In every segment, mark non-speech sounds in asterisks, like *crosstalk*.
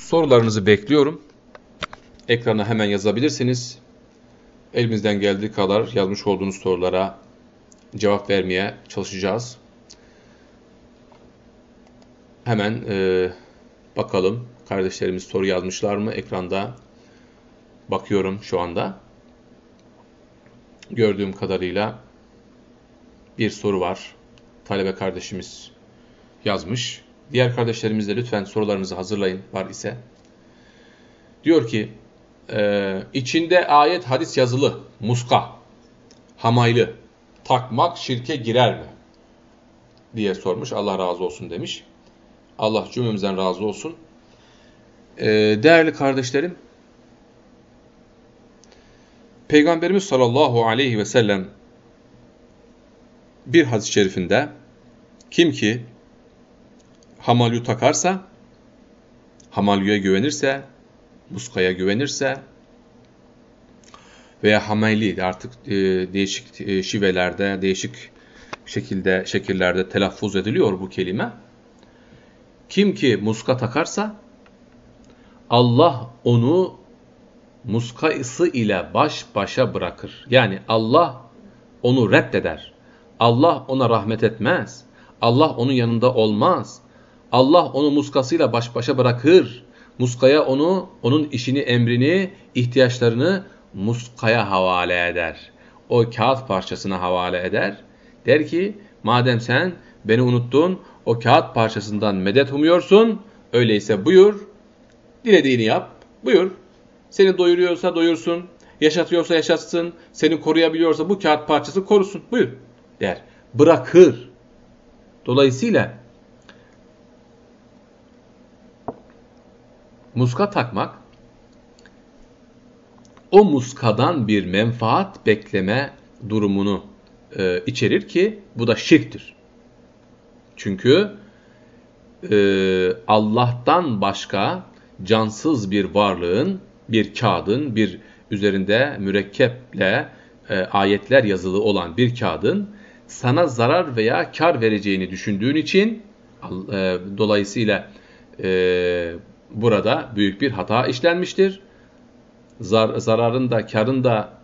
Sorularınızı bekliyorum. Ekrana hemen yazabilirsiniz. Elimizden geldiği kadar yazmış olduğunuz sorulara cevap vermeye çalışacağız. Hemen e, bakalım kardeşlerimiz soru yazmışlar mı? Ekranda bakıyorum şu anda. Gördüğüm kadarıyla bir soru var. Talebe kardeşimiz yazmış. Diğer kardeşlerimiz de lütfen sorularınızı hazırlayın var ise. Diyor ki, e, içinde ayet hadis yazılı, muska, hamaylı, takmak şirke girer mi? diye sormuş. Allah razı olsun demiş. Allah cümlemizden razı olsun. E, değerli kardeşlerim, Peygamberimiz sallallahu aleyhi ve sellem bir hadis-i şerifinde kim ki hamalyu takarsa, hamalyuya güvenirse, muskaya güvenirse veya hamayli artık e, değişik e, şivelerde, değişik şekilde şekillerde telaffuz ediliyor bu kelime. Kim ki muska takarsa Allah onu muskayısı ile baş başa bırakır. Yani Allah onu reddeder. Allah ona rahmet etmez. Allah onun yanında olmaz. Allah onu muskasıyla baş başa bırakır. Muskaya onu, onun işini, emrini, ihtiyaçlarını muskaya havale eder. O kağıt parçasına havale eder. Der ki, madem sen beni unuttun, o kağıt parçasından medet umuyorsun, öyleyse buyur, dilediğini yap, buyur. Seni doyuruyorsa doyursun, yaşatıyorsa yaşatsın, seni koruyabiliyorsa bu kağıt parçası korusun, buyur der. Bırakır. Dolayısıyla muska takmak o muskadan bir menfaat bekleme durumunu e, içerir ki bu da şirktir. Çünkü e, Allah'tan başka cansız bir varlığın, bir kağıdın, bir üzerinde mürekkeple e, ayetler yazılı olan bir kağıdın sana zarar veya kar vereceğini düşündüğün için e, dolayısıyla e, burada büyük bir hata işlenmiştir. Zar, zararın da karın da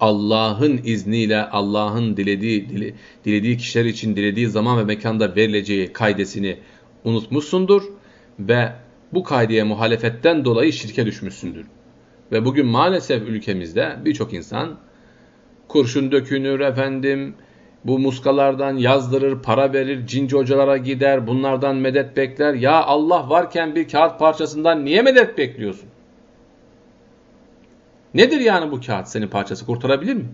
Allah'ın izniyle Allah'ın dilediği dile, dilediği kişiler için dilediği zaman ve mekanda verileceği kaidesini unutmuşsundur ve bu kaideye muhalefetten dolayı şirke düşmüşsündür. Ve bugün maalesef ülkemizde birçok insan kurşun dökünür efendim, bu muskalardan yazdırır, para verir, cinci hocalara gider, bunlardan medet bekler. Ya Allah varken bir kağıt parçasından niye medet bekliyorsun? Nedir yani bu kağıt senin parçası kurtarabilir mi?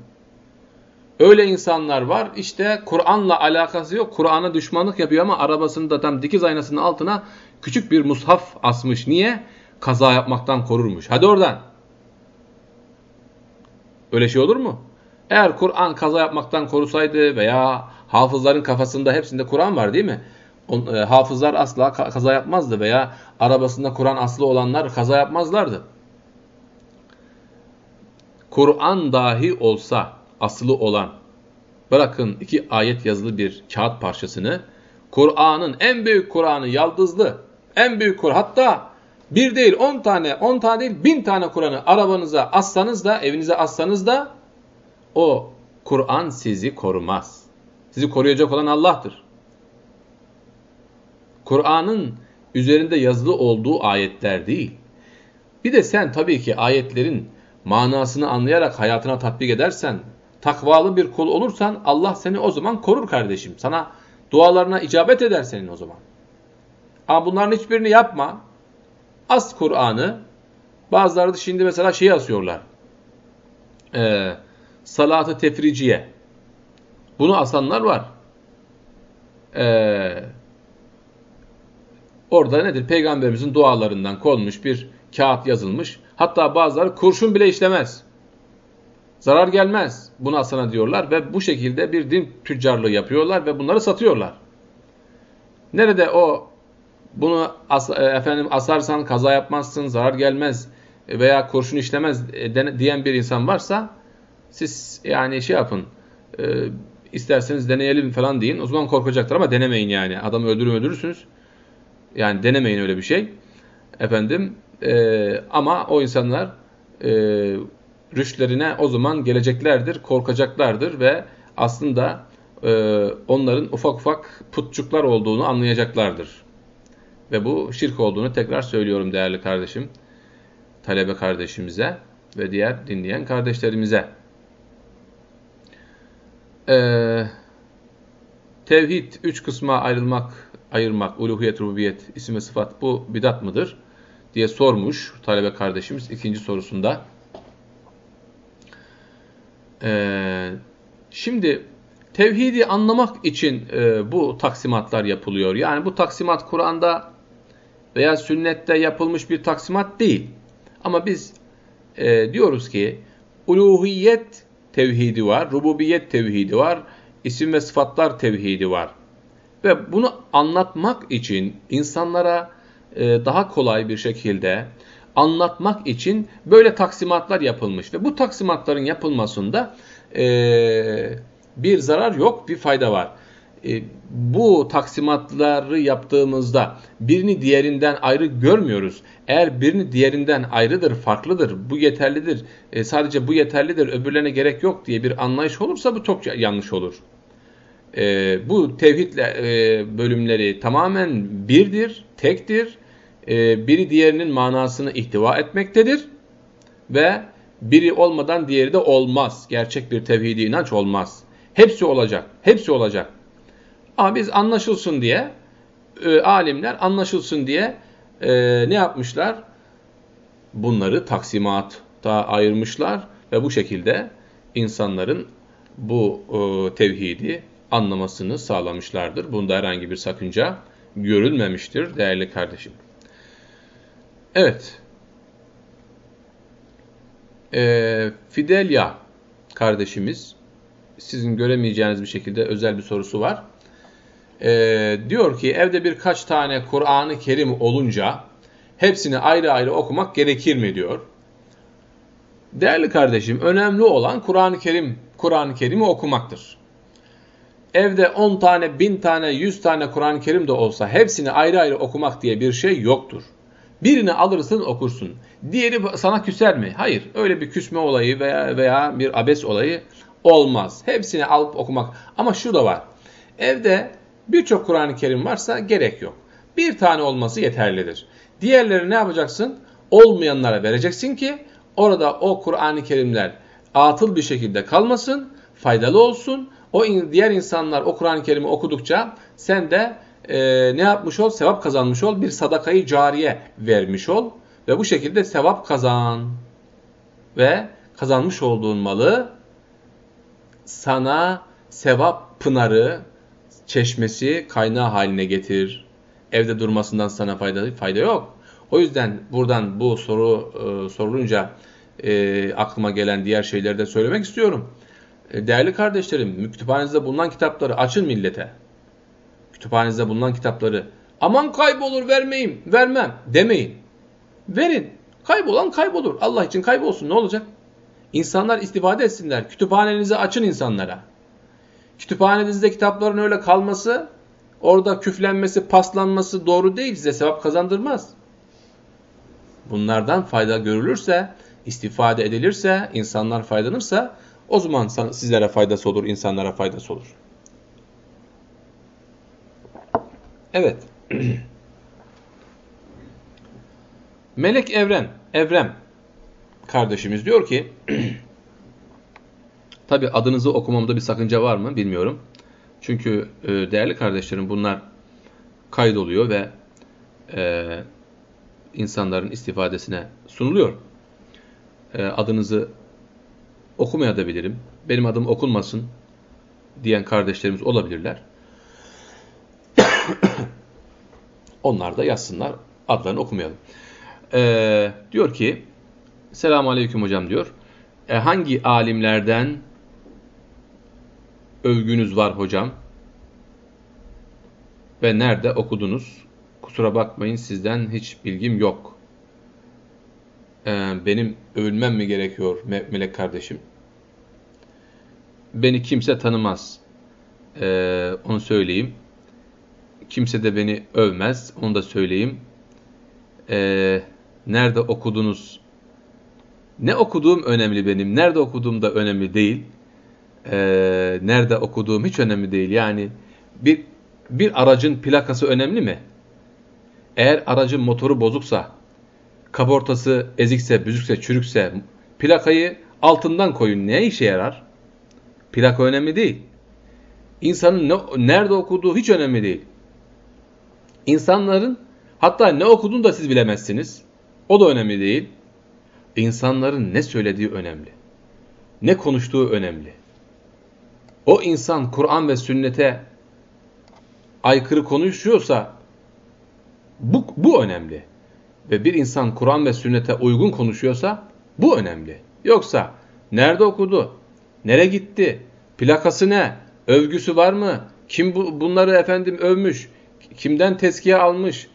Öyle insanlar var işte Kur'an'la alakası yok. Kur'an'a düşmanlık yapıyor ama arabasını da tam dikiz aynasının altına küçük bir mushaf asmış. Niye? Kaza yapmaktan korurmuş. Hadi oradan. Öyle şey olur mu? Eğer Kur'an kaza yapmaktan korusaydı veya hafızların kafasında hepsinde Kur'an var değil mi? E, hafızlar asla kaza yapmazdı veya arabasında Kur'an aslı olanlar kaza yapmazlardı. Kur'an dahi olsa aslı olan, bırakın iki ayet yazılı bir kağıt parçasını, Kur'an'ın en büyük Kur'an'ı yaldızlı, en büyük Kur'an, hatta bir değil on tane, on tane değil bin tane Kur'an'ı arabanıza assanız da, evinize assanız da o Kur'an sizi korumaz. Sizi koruyacak olan Allah'tır. Kur'an'ın üzerinde yazılı olduğu ayetler değil. Bir de sen tabii ki ayetlerin manasını anlayarak hayatına tatbik edersen, takvalı bir kul olursan Allah seni o zaman korur kardeşim. Sana dualarına icabet eder senin o zaman. Ama bunların hiçbirini yapma. As Kur'an'ı. Bazıları da şimdi mesela şeyi asıyorlar. Ee, salatı tefriciye. Bunu asanlar var. Ee, orada nedir? Peygamberimizin dualarından konmuş bir kağıt yazılmış. Hatta bazıları kurşun bile işlemez. Zarar gelmez. Bunu asana diyorlar ve bu şekilde bir din tüccarlığı yapıyorlar ve bunları satıyorlar. Nerede o bunu as, e, efendim asarsan kaza yapmazsın, zarar gelmez veya kurşun işlemez e, diyen bir insan varsa siz yani şey yapın, e, isterseniz deneyelim falan deyin. O zaman korkacaktır ama denemeyin yani. Adamı öldürür öldürürsünüz. Yani denemeyin öyle bir şey. Efendim e, ama o insanlar e, rüştlerine o zaman geleceklerdir, korkacaklardır ve aslında e, onların ufak ufak putçuklar olduğunu anlayacaklardır. Ve bu şirk olduğunu tekrar söylüyorum değerli kardeşim, talebe kardeşimize ve diğer dinleyen kardeşlerimize. Ee, tevhid üç kısma ayrılmak, ayırmak, uluhiyet, rububiyet, isim ve sıfat bu bidat mıdır? diye sormuş talebe kardeşimiz ikinci sorusunda. Ee, şimdi tevhidi anlamak için e, bu taksimatlar yapılıyor. Yani bu taksimat Kur'an'da veya sünnette yapılmış bir taksimat değil. Ama biz e, diyoruz ki uluhiyet tevhidi var, rububiyet tevhidi var, isim ve sıfatlar tevhidi var. Ve bunu anlatmak için insanlara e, daha kolay bir şekilde anlatmak için böyle taksimatlar yapılmış. Ve bu taksimatların yapılmasında e, bir zarar yok, bir fayda var. E, bu taksimatları yaptığımızda birini diğerinden ayrı görmüyoruz. Eğer birini diğerinden ayrıdır, farklıdır, bu yeterlidir, e, sadece bu yeterlidir, öbürlerine gerek yok diye bir anlayış olursa bu çok yanlış olur. E, bu tevhid e, bölümleri tamamen birdir, tektir. Biri diğerinin manasını ihtiva etmektedir. Ve biri olmadan diğeri de olmaz. Gerçek bir tevhidi inanç olmaz. Hepsi olacak, hepsi olacak. Ama biz anlaşılsın diye, e, alimler anlaşılsın diye e, ne yapmışlar? Bunları taksimata ayırmışlar ve bu şekilde insanların bu e, tevhidi anlamasını sağlamışlardır. Bunda herhangi bir sakınca görülmemiştir değerli kardeşim. Evet. E, Fidelia kardeşimiz sizin göremeyeceğiniz bir şekilde özel bir sorusu var e, diyor ki evde birkaç tane Kur'an-ı Kerim olunca hepsini ayrı ayrı okumak gerekir mi diyor. Değerli kardeşim önemli olan Kur'an-ı Kerim Kur'an-ı Kerim'i okumaktır. Evde 10 tane, 1000 tane, 100 tane Kur'an-ı Kerim de olsa hepsini ayrı ayrı okumak diye bir şey yoktur. Birini alırsın okursun. Diğeri sana küser mi? Hayır. Öyle bir küsme olayı veya veya bir abes olayı olmaz. Hepsini alıp okumak. Ama şu da var. Evde Birçok Kur'an-ı Kerim varsa gerek yok. Bir tane olması yeterlidir. Diğerleri ne yapacaksın? Olmayanlara vereceksin ki orada o Kur'an-ı Kerimler atıl bir şekilde kalmasın, faydalı olsun. O diğer insanlar o Kur'an-ı Kerim'i okudukça sen de e, ne yapmış ol? Sevap kazanmış ol. Bir sadakayı cariye vermiş ol. Ve bu şekilde sevap kazan. Ve kazanmış olduğun malı sana sevap pınarı, çeşmesi kaynağı haline getir. Evde durmasından sana fayda, fayda yok. O yüzden buradan bu soru e, sorulunca e, aklıma gelen diğer şeyleri de söylemek istiyorum. E, değerli kardeşlerim, kütüphanenizde bulunan kitapları açın millete. Kütüphanenizde bulunan kitapları aman kaybolur vermeyeyim, vermem demeyin. Verin. Kaybolan kaybolur. Allah için kaybolsun ne olacak? İnsanlar istifade etsinler. Kütüphanenizi açın insanlara. Kütüphanenizde kitapların öyle kalması, orada küflenmesi, paslanması doğru değil. Size sevap kazandırmaz. Bunlardan fayda görülürse, istifade edilirse, insanlar faydalanırsa o zaman sizlere faydası olur, insanlara faydası olur. Evet. *clears throat* Melek Evren, Evrem kardeşimiz diyor ki *clears throat* Tabi adınızı okumamda bir sakınca var mı bilmiyorum. Çünkü e, değerli kardeşlerim bunlar kaydoluyor ve e, insanların istifadesine sunuluyor. E, adınızı okumayabilirim. Benim adım okunmasın diyen kardeşlerimiz olabilirler. *coughs* Onlar da yazsınlar. Adlarını okumayalım. E, diyor ki Selamun Aleyküm hocam diyor. E, hangi alimlerden övgünüz var hocam? Ve nerede okudunuz? Kusura bakmayın sizden hiç bilgim yok. Ee, benim övülmem mi gerekiyor Melek kardeşim? Beni kimse tanımaz. Ee, onu söyleyeyim. Kimse de beni övmez. Onu da söyleyeyim. e, nerede okudunuz? Ne okuduğum önemli benim. Nerede okuduğum da önemli değil. E, nerede okuduğum hiç önemli değil. Yani bir bir aracın plakası önemli mi? Eğer aracın motoru bozuksa, kaportası ezikse, büzükse, çürükse plakayı altından koyun. Ne işe yarar? Plaka önemli değil. İnsanın ne, nerede okuduğu hiç önemli değil. İnsanların hatta ne okuduğunu da siz bilemezsiniz. O da önemli değil. İnsanların ne söylediği önemli. Ne konuştuğu önemli. O insan Kur'an ve sünnete aykırı konuşuyorsa bu, bu önemli. Ve bir insan Kur'an ve sünnete uygun konuşuyorsa bu önemli. Yoksa nerede okudu, nereye gitti, plakası ne, övgüsü var mı, kim bu, bunları efendim övmüş, kimden tezkiye almış,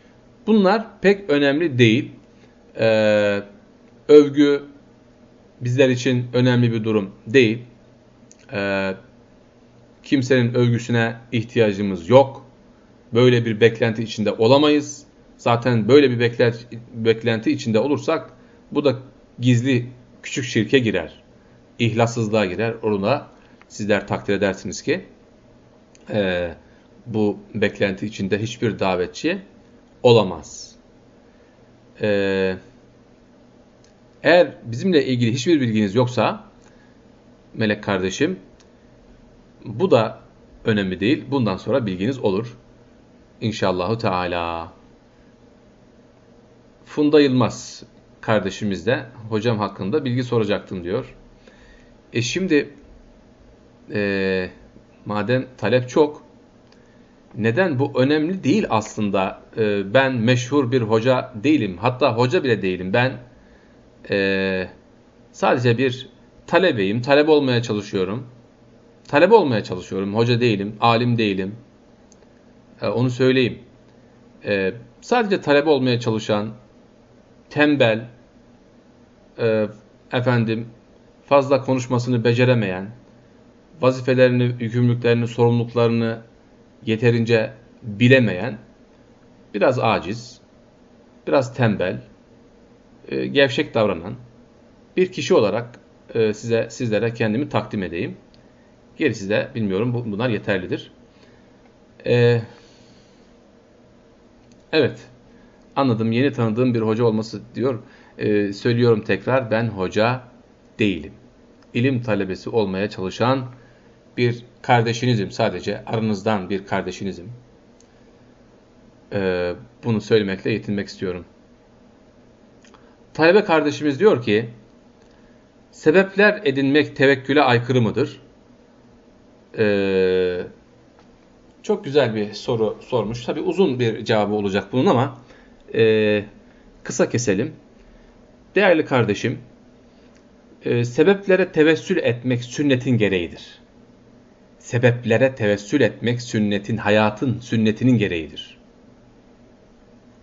bunlar pek önemli değil. Ee, övgü bizler için önemli bir durum değil. Ee, kimsenin övgüsüne ihtiyacımız yok. Böyle bir beklenti içinde olamayız. Zaten böyle bir beklenti, içinde olursak bu da gizli küçük şirke girer. İhlassızlığa girer. Onu da sizler takdir edersiniz ki e, bu beklenti içinde hiçbir davetçi olamaz. E, eğer bizimle ilgili hiçbir bilginiz yoksa Melek kardeşim bu da önemli değil. Bundan sonra bilginiz olur. İnşallahu Teala. Funda Yılmaz kardeşimiz de hocam hakkında bilgi soracaktım diyor. E şimdi e, madem talep çok neden bu önemli değil aslında e, ben meşhur bir hoca değilim hatta hoca bile değilim ben e, sadece bir talebeyim talebe olmaya çalışıyorum talebe olmaya çalışıyorum. Hoca değilim alim değilim. E, onu söyleyeyim. E, sadece talebe olmaya çalışan tembel, e, efendim fazla konuşmasını beceremeyen, vazifelerini, yükümlülüklerini, sorumluluklarını yeterince bilemeyen, biraz aciz, biraz tembel, e, gevşek davranan bir kişi olarak e, size sizlere kendimi takdim edeyim. Gerisi de bilmiyorum bunlar yeterlidir. E, evet anladım yeni tanıdığım bir hoca olması diyor. E, söylüyorum tekrar ben hoca değilim. İlim talebesi olmaya çalışan bir kardeşinizim sadece. Aranızdan bir kardeşinizim. E, bunu söylemekle yetinmek istiyorum. Talebe kardeşimiz diyor ki, sebepler edinmek tevekküle aykırı mıdır? Ee, çok güzel bir soru sormuş. Tabi uzun bir cevabı olacak bunun ama e, kısa keselim. Değerli kardeşim, e, sebeplere tevessül etmek sünnetin gereğidir. Sebeplere tevessül etmek sünnetin, hayatın, sünnetinin gereğidir.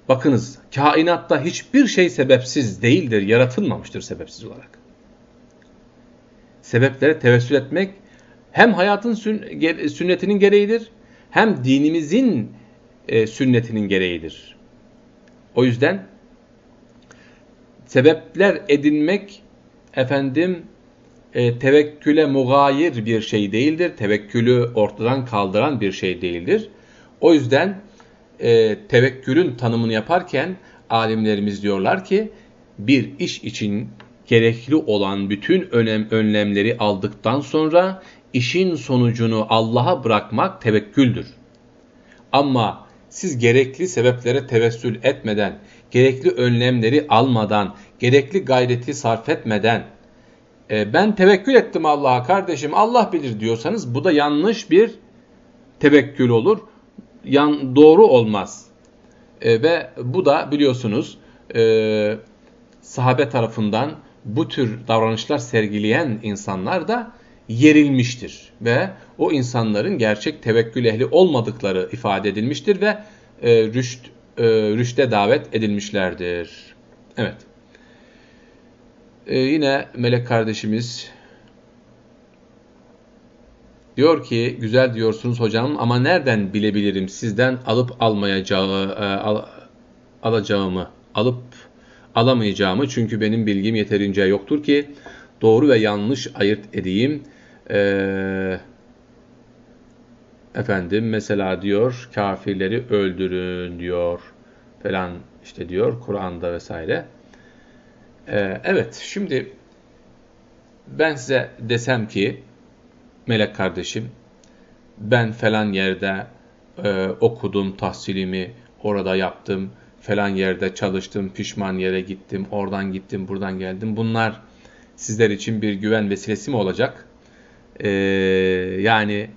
Bakınız, kainatta hiçbir şey sebepsiz değildir, yaratılmamıştır sebepsiz olarak. Sebeplere tevessül etmek hem hayatın sünnetinin gereğidir, hem dinimizin e, sünnetinin gereğidir. O yüzden sebepler edinmek efendim e, tevekküle mugayir bir şey değildir. Tevekkülü ortadan kaldıran bir şey değildir. O yüzden e, tevekkülün tanımını yaparken alimlerimiz diyorlar ki bir iş için gerekli olan bütün önem, önlemleri aldıktan sonra işin sonucunu Allah'a bırakmak tevekküldür. Ama siz gerekli sebeplere tevessül etmeden, gerekli önlemleri almadan, gerekli gayreti sarf etmeden, e, ben tevekkül ettim Allah'a kardeşim Allah bilir diyorsanız bu da yanlış bir tevekkül olur. Yan, doğru olmaz. E, ve bu da biliyorsunuz e, sahabe tarafından bu tür davranışlar sergileyen insanlar da yerilmiştir ve o insanların gerçek tevekkül ehli olmadıkları ifade edilmiştir ve e, rüşt, e, rüşte davet edilmişlerdir. Evet. E, yine Melek kardeşimiz diyor ki güzel diyorsunuz hocam ama nereden bilebilirim sizden alıp almayacağı e, al, alacağımı alıp alamayacağımı çünkü benim bilgim yeterince yoktur ki doğru ve yanlış ayırt edeyim. Ee, efendim mesela diyor kafirleri öldürün diyor falan işte diyor Kur'an'da vesaire. Ee, evet şimdi ben size desem ki melek kardeşim ben falan yerde e, okudum tahsilimi orada yaptım falan yerde çalıştım pişman yere gittim oradan gittim buradan geldim bunlar sizler için bir güven vesilesi mi olacak? Ee, yani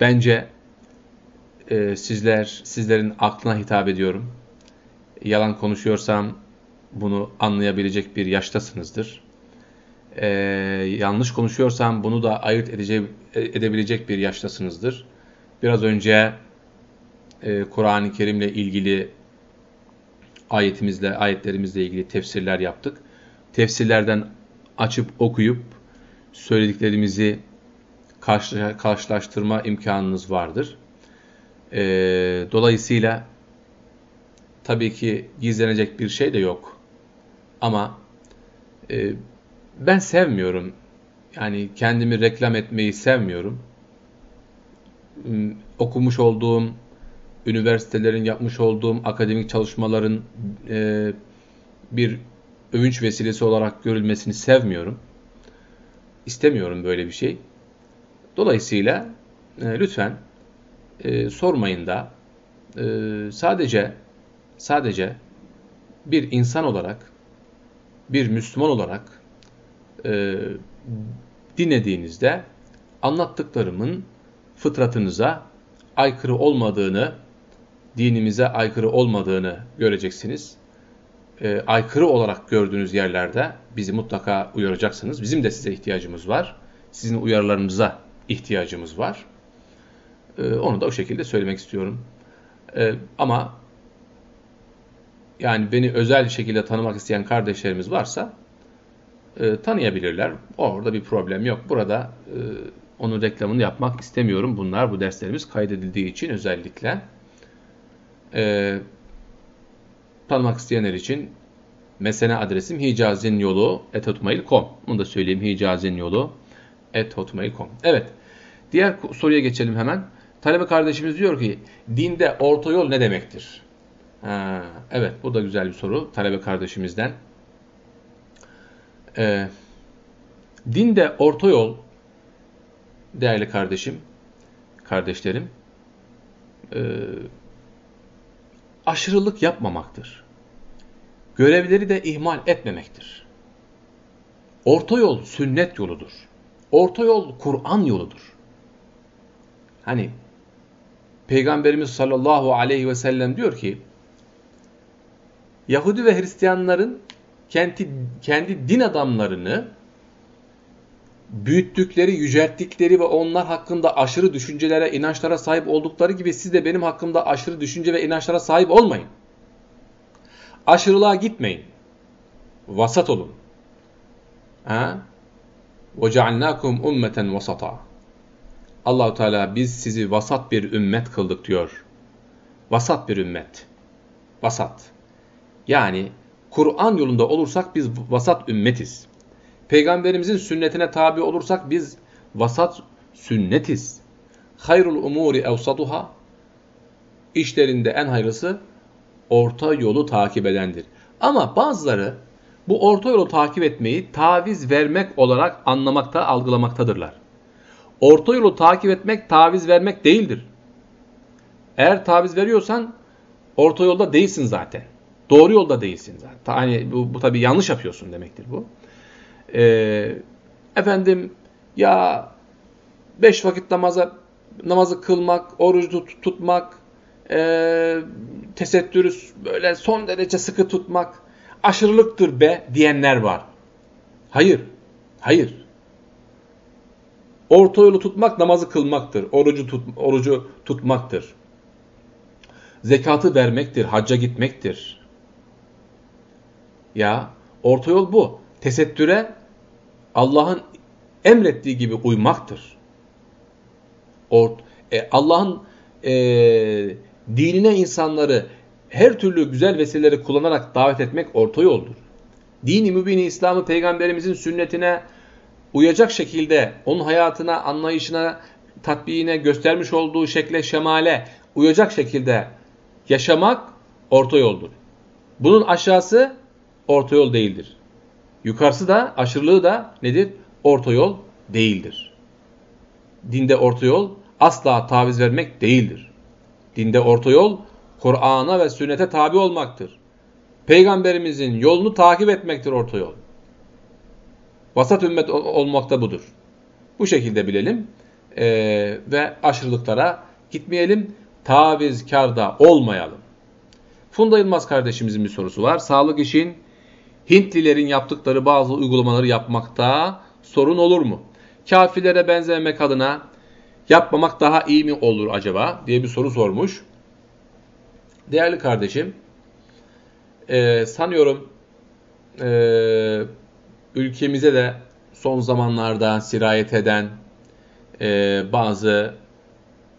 bence e, sizler sizlerin aklına hitap ediyorum. Yalan konuşuyorsam bunu anlayabilecek bir yaştasınızdır. Ee, yanlış konuşuyorsam bunu da ayırt edece, edebilecek bir yaştasınızdır. Biraz önce e, Kur'an-ı Kerim'le ilgili ayetimizle, ayetlerimizle ilgili tefsirler yaptık. Tefsirlerden açıp okuyup söylediklerimizi karşılaştırma imkanınız vardır. E, dolayısıyla tabii ki gizlenecek bir şey de yok. Ama e, ben sevmiyorum. Yani kendimi reklam etmeyi sevmiyorum. Hmm, okumuş olduğum, üniversitelerin yapmış olduğum akademik çalışmaların e, bir övünç vesilesi olarak görülmesini sevmiyorum. İstemiyorum böyle bir şey. Dolayısıyla e, lütfen e, sormayın da e, sadece sadece bir insan olarak bir Müslüman olarak e, dinlediğinizde anlattıklarımın fıtratınıza aykırı olmadığını, dinimize aykırı olmadığını göreceksiniz. E, aykırı olarak gördüğünüz yerlerde bizi mutlaka uyaracaksınız. Bizim de size ihtiyacımız var. Sizin uyarılarınıza ihtiyacımız var. E, onu da o şekilde söylemek istiyorum. E, ama yani beni özel şekilde tanımak isteyen kardeşlerimiz varsa e, tanıyabilirler. Orada bir problem yok. Burada e, onun reklamını yapmak istemiyorum. Bunlar bu derslerimiz kaydedildiği için özellikle e, tanımak isteyenler için mesene adresim hicazin yolu ethotmail.com. Bunu da söyleyeyim hicazin yolu ethotmail.com. Evet. Diğer soruya geçelim hemen. Talebe kardeşimiz diyor ki dinde orta yol ne demektir? Ha, evet bu da güzel bir soru talebe kardeşimizden. Ee, dinde orta yol değerli kardeşim, kardeşlerim e, aşırılık yapmamaktır. Görevleri de ihmal etmemektir. Orta yol sünnet yoludur. Orta yol Kur'an yoludur. Hani Peygamberimiz sallallahu aleyhi ve sellem diyor ki Yahudi ve Hristiyanların kendi, kendi din adamlarını büyüttükleri, yücelttikleri ve onlar hakkında aşırı düşüncelere, inançlara sahip oldukları gibi siz de benim hakkımda aşırı düşünce ve inançlara sahip olmayın. Aşırılığa gitmeyin. Vasat olun. Ha? وَجَعَلْنَاكُمْ ummeten vasata. Allahu Teala biz sizi vasat bir ümmet kıldık diyor. Vasat bir ümmet. Vasat. Yani Kur'an yolunda olursak biz vasat ümmetiz. Peygamberimizin sünnetine tabi olursak biz vasat sünnetiz. Hayrul umuri evsatuhâ işlerinde en hayırlısı orta yolu takip edendir. Ama bazıları bu orta yolu takip etmeyi taviz vermek olarak anlamakta, algılamaktadırlar. Orta yolu takip etmek taviz vermek değildir. Eğer taviz veriyorsan orta yolda değilsin zaten. Doğru yolda değilsin zaten. Hani bu, bu tabii yanlış yapıyorsun demektir bu. Ee, efendim ya beş vakit namaza namazı kılmak, orucu tutmak, e, tesettürü böyle son derece sıkı tutmak aşırılıktır be diyenler var. Hayır, hayır. Orta yolu tutmak namazı kılmaktır. Orucu, tut, orucu tutmaktır. Zekatı vermektir, hacca gitmektir. Ya orta yol bu. Tesettüre Allah'ın emrettiği gibi uymaktır. E, Allah'ın e, dinine insanları her türlü güzel vesileleri kullanarak davet etmek orta yoldur. Dini mübini İslam'ı peygamberimizin sünnetine uyacak şekilde onun hayatına, anlayışına, tatbiğine, göstermiş olduğu şekle, şemale uyacak şekilde yaşamak orta yoldur. Bunun aşağısı orta yol değildir. Yukarısı da, aşırılığı da nedir? Orta yol değildir. Dinde orta yol asla taviz vermek değildir. Dinde orta yol Kur'an'a ve sünnete tabi olmaktır. Peygamberimizin yolunu takip etmektir orta yol. Vasat ümmet olmakta budur. Bu şekilde bilelim ee, ve aşırılıklara gitmeyelim, tavizkarda olmayalım. Funda Yılmaz kardeşimizin bir sorusu var. Sağlık için Hintlilerin yaptıkları bazı uygulamaları yapmakta sorun olur mu? Kafirlere benzemek adına yapmamak daha iyi mi olur acaba diye bir soru sormuş. Değerli kardeşim, e, sanıyorum e, ülkemize de son zamanlarda sirayet eden e, bazı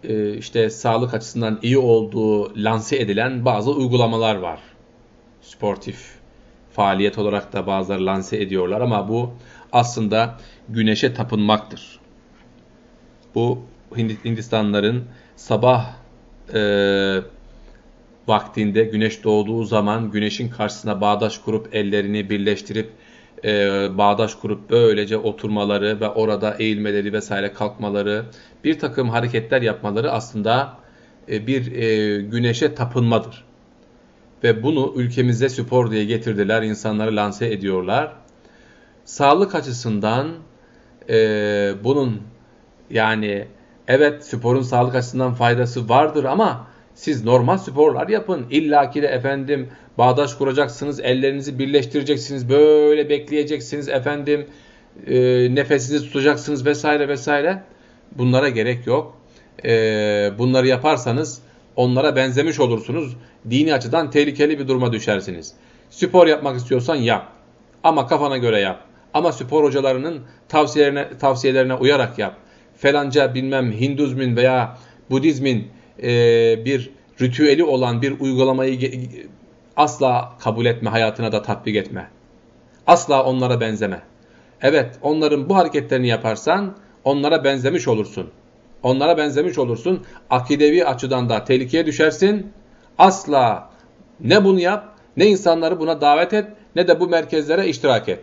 e, işte sağlık açısından iyi olduğu lanse edilen bazı uygulamalar var. Sportif faaliyet olarak da bazıları lanse ediyorlar ama bu aslında güneşe tapınmaktır. Bu Hindistanların sabah e, vaktinde güneş doğduğu zaman güneşin karşısına bağdaş kurup ellerini birleştirip e, bağdaş kurup böylece oturmaları ve orada eğilmeleri vesaire kalkmaları bir takım hareketler yapmaları aslında e, bir e, güneşe tapınmadır. Ve bunu ülkemize spor diye getirdiler, insanları lanse ediyorlar. Sağlık açısından e, bunun yani evet sporun sağlık açısından faydası vardır ama siz normal sporlar yapın. İlla ki de efendim bağdaş kuracaksınız, ellerinizi birleştireceksiniz, böyle bekleyeceksiniz efendim, e, nefesinizi tutacaksınız vesaire vesaire. Bunlara gerek yok. E, bunları yaparsanız onlara benzemiş olursunuz. Dini açıdan tehlikeli bir duruma düşersiniz. Spor yapmak istiyorsan yap. Ama kafana göre yap. Ama spor hocalarının tavsiyelerine, tavsiyelerine uyarak yap. Felanca bilmem Hinduzmin veya Budizmin e, bir ritüeli olan bir uygulamayı asla kabul etme, hayatına da tatbik etme. Asla onlara benzeme. Evet, onların bu hareketlerini yaparsan onlara benzemiş olursun. Onlara benzemiş olursun. Akidevi açıdan da tehlikeye düşersin. Asla ne bunu yap, ne insanları buna davet et, ne de bu merkezlere iştirak et.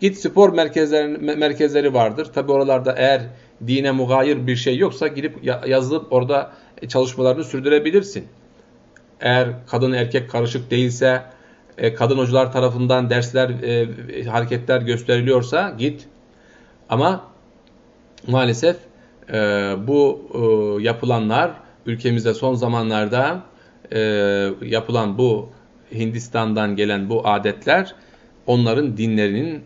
Git spor merkezleri, merkezleri vardır. Tabi oralarda eğer dine mugayir bir şey yoksa gidip yazılıp orada çalışmalarını sürdürebilirsin. Eğer kadın erkek karışık değilse, e, kadın hocalar tarafından dersler, e, hareketler gösteriliyorsa git. Ama maalesef e, bu yapılanlar ülkemizde son zamanlarda yapılan bu Hindistan'dan gelen bu adetler onların dinlerinin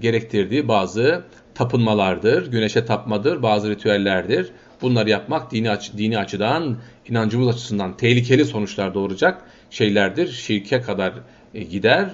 gerektirdiği bazı tapınmalardır, güneşe tapmadır, bazı ritüellerdir. Bunları yapmak dini, açı, dini açıdan, inancımız açısından tehlikeli sonuçlar doğuracak şeylerdir. Şirke kadar e, gider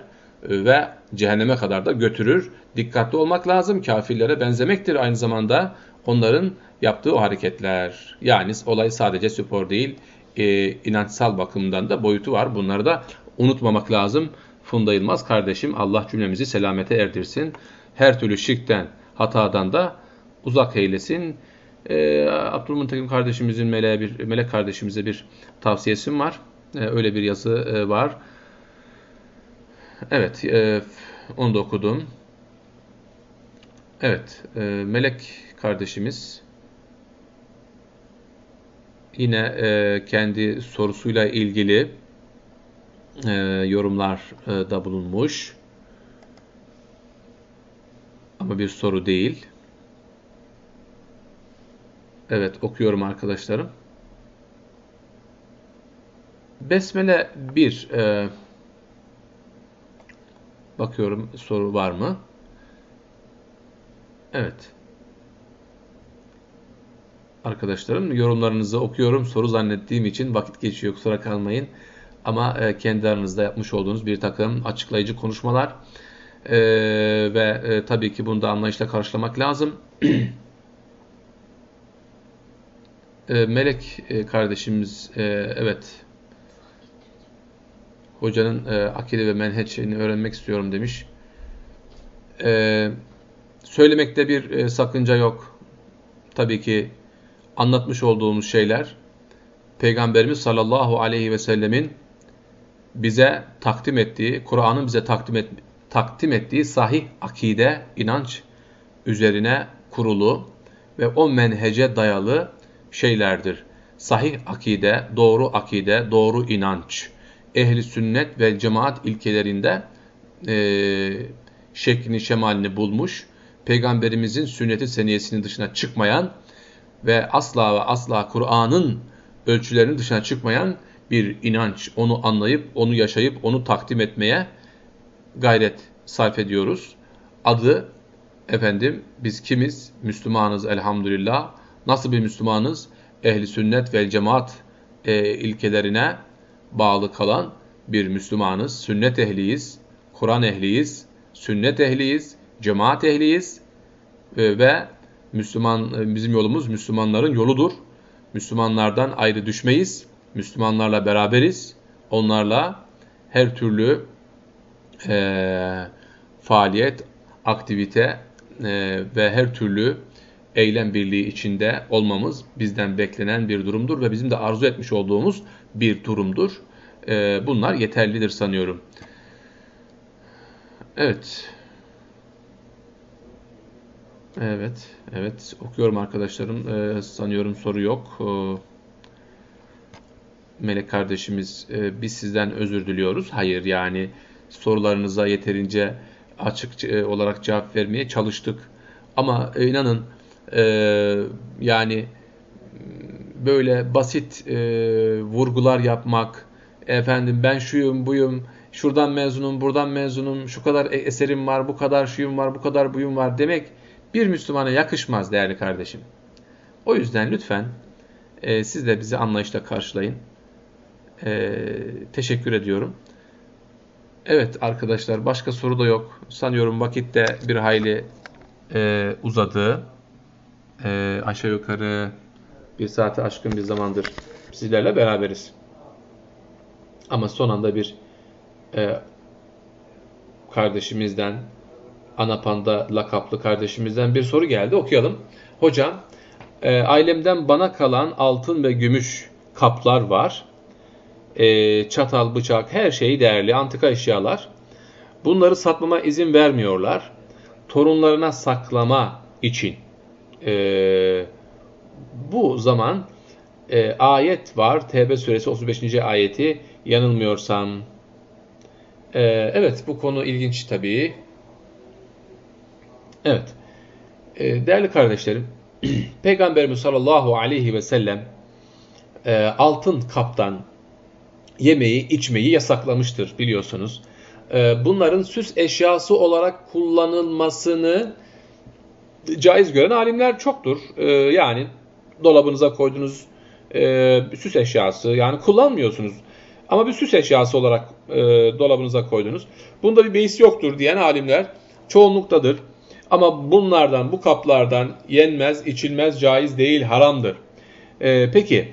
e, ve cehenneme kadar da götürür. Dikkatli olmak lazım. Kafirlere benzemektir aynı zamanda onların yaptığı o hareketler. Yani olay sadece spor değil, e, inançsal bakımdan da boyutu var. Bunları da unutmamak lazım. Funda Yılmaz kardeşim Allah cümlemizi selamete erdirsin. Her türlü şirkten, hatadan da uzak eylesin. Ee, Abdülmuntekim kardeşimizin Melek, bir, Melek kardeşimize bir tavsiyesim var. Ee, öyle bir yazı e, var. Evet, e, onu da okudum. Evet, e, Melek kardeşimiz yine e, kendi sorusuyla ilgili e, yorumlar e, da bulunmuş. Ama bir soru değil. Evet okuyorum arkadaşlarım. Besmele 1. E, bakıyorum soru var mı? Evet. Arkadaşlarım yorumlarınızı okuyorum. Soru zannettiğim için vakit geçiyor kusura kalmayın. Ama e, kendi aranızda yapmış olduğunuz bir takım açıklayıcı konuşmalar e, ve e, tabii ki bunu da anlayışla karşılamak lazım. *clears throat* e, Melek e, kardeşimiz e, evet hocanın e, akide ve menheçini öğrenmek istiyorum demiş. E, söylemekte bir e, sakınca yok. Tabii ki anlatmış olduğumuz şeyler Peygamberimiz sallallahu aleyhi ve sellemin bize takdim ettiği, Kur'an'ın bize takdim, et, takdim ettiği sahih akide, inanç üzerine kurulu ve o menhece dayalı şeylerdir. Sahih akide, doğru akide, doğru inanç, ehli sünnet ve cemaat ilkelerinde e, şeklini, şemalini bulmuş, Peygamberimizin sünneti seniyesinin dışına çıkmayan ve asla ve asla Kur'an'ın ölçülerinin dışına çıkmayan bir inanç. Onu anlayıp, onu yaşayıp, onu takdim etmeye gayret sarf ediyoruz. Adı efendim biz kimiz? Müslümanız elhamdülillah. Nasıl bir Müslümanız? Ehli sünnet ve cemaat e, ilkelerine bağlı kalan bir Müslümanız. Sünnet ehliyiz, Kur'an ehliyiz, sünnet ehliyiz, cemaat ehliyiz e, ve Müslüman e, bizim yolumuz Müslümanların yoludur. Müslümanlardan ayrı düşmeyiz. Müslümanlarla beraberiz. Onlarla her türlü e, faaliyet, aktivite e, ve her türlü eylem birliği içinde olmamız bizden beklenen bir durumdur ve bizim de arzu etmiş olduğumuz bir durumdur. E, bunlar yeterlidir sanıyorum. Evet. Evet, evet okuyorum arkadaşlarım. Ee, sanıyorum soru yok. Ee, Melek kardeşimiz, e, biz sizden özür diliyoruz. Hayır yani sorularınıza yeterince açık e, olarak cevap vermeye çalıştık. Ama e, inanın e, yani böyle basit vurgular yapmak, efendim ben şuyum buyum, şuradan mezunum, buradan mezunum, şu kadar eserim var, bu kadar şuyum var, bu kadar buyum var demek bir Müslümana yakışmaz değerli kardeşim. O yüzden lütfen siz de bizi anlayışla karşılayın. E, teşekkür ediyorum. Evet arkadaşlar başka soru da yok. Sanıyorum vakitte bir hayli e, uzadı. E, aşağı yukarı bir saate aşkın bir zamandır sizlerle beraberiz. Ama son anda bir e, kardeşimizden Anapan'da lakaplı kardeşimizden bir soru geldi. Okuyalım. Hocam, e, ailemden bana kalan altın ve gümüş kaplar var. E, çatal, bıçak, her şey değerli antika eşyalar. Bunları satmama izin vermiyorlar. Torunlarına saklama için. E, bu zaman e, ayet var. Tevbe suresi 35. ayeti yanılmıyorsam. E, evet bu konu ilginç tabii. Evet. E, değerli kardeşlerim, *clears throat* Peygamberimiz sallallahu aleyhi ve sellem e, altın kaptan yemeği, içmeyi yasaklamıştır biliyorsunuz. E, bunların süs eşyası olarak kullanılmasını caiz gören alimler çoktur. yani dolabınıza koyduğunuz süs eşyası yani kullanmıyorsunuz. Ama bir süs eşyası olarak dolabınıza koydunuz. Bunda bir beis yoktur diyen alimler çoğunluktadır. Ama bunlardan, bu kaplardan yenmez, içilmez, caiz değil, haramdır. Ee, peki,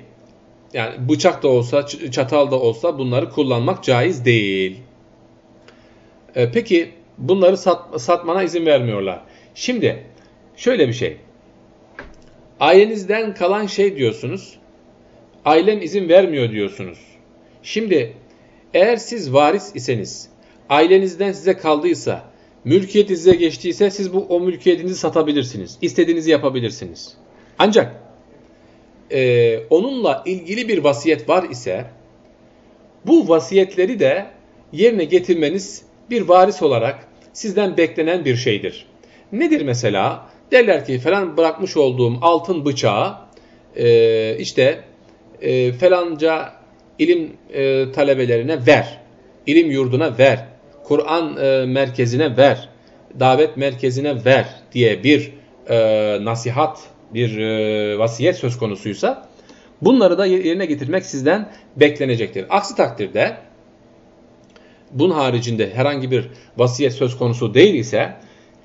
yani bıçak da olsa, çatal da olsa bunları kullanmak caiz değil. Ee, peki, bunları sat, satmana izin vermiyorlar. Şimdi, şöyle bir şey. Ailenizden kalan şey diyorsunuz, ailem izin vermiyor diyorsunuz. Şimdi, eğer siz varis iseniz, ailenizden size kaldıysa, mülkiyet size geçtiyse siz bu o mülkiyetinizi satabilirsiniz. İstediğinizi yapabilirsiniz. Ancak e, onunla ilgili bir vasiyet var ise bu vasiyetleri de yerine getirmeniz bir varis olarak sizden beklenen bir şeydir. Nedir mesela? Derler ki falan bırakmış olduğum altın bıçağı e, işte e, falanca ilim e, talebelerine ver. ilim yurduna ver Kur'an e, merkezine ver, davet merkezine ver diye bir e, nasihat, bir e, vasiyet söz konusuysa bunları da yerine getirmek sizden beklenecektir. Aksi takdirde bunun haricinde herhangi bir vasiyet söz konusu değil ise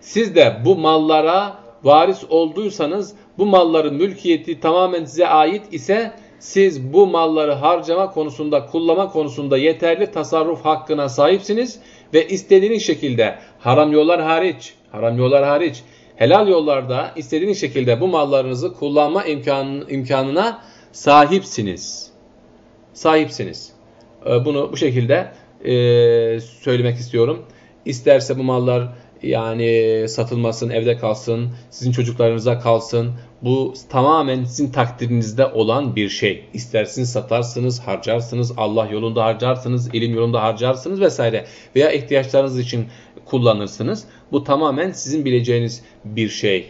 siz de bu mallara varis olduysanız bu malların mülkiyeti tamamen size ait ise siz bu malları harcama konusunda, kullanma konusunda yeterli tasarruf hakkına sahipsiniz ve istediğiniz şekilde haram yollar hariç, haram yollar hariç helal yollarda istediğiniz şekilde bu mallarınızı kullanma imkan, imkanına sahipsiniz. Sahipsiniz. Ee, bunu bu şekilde e, söylemek istiyorum. İsterse bu mallar yani satılmasın, evde kalsın, sizin çocuklarınıza kalsın. Bu tamamen sizin takdirinizde olan bir şey. İstersiniz satarsınız, harcarsınız, Allah yolunda harcarsınız, ilim yolunda harcarsınız vesaire. Veya ihtiyaçlarınız için kullanırsınız. Bu tamamen sizin bileceğiniz bir şey.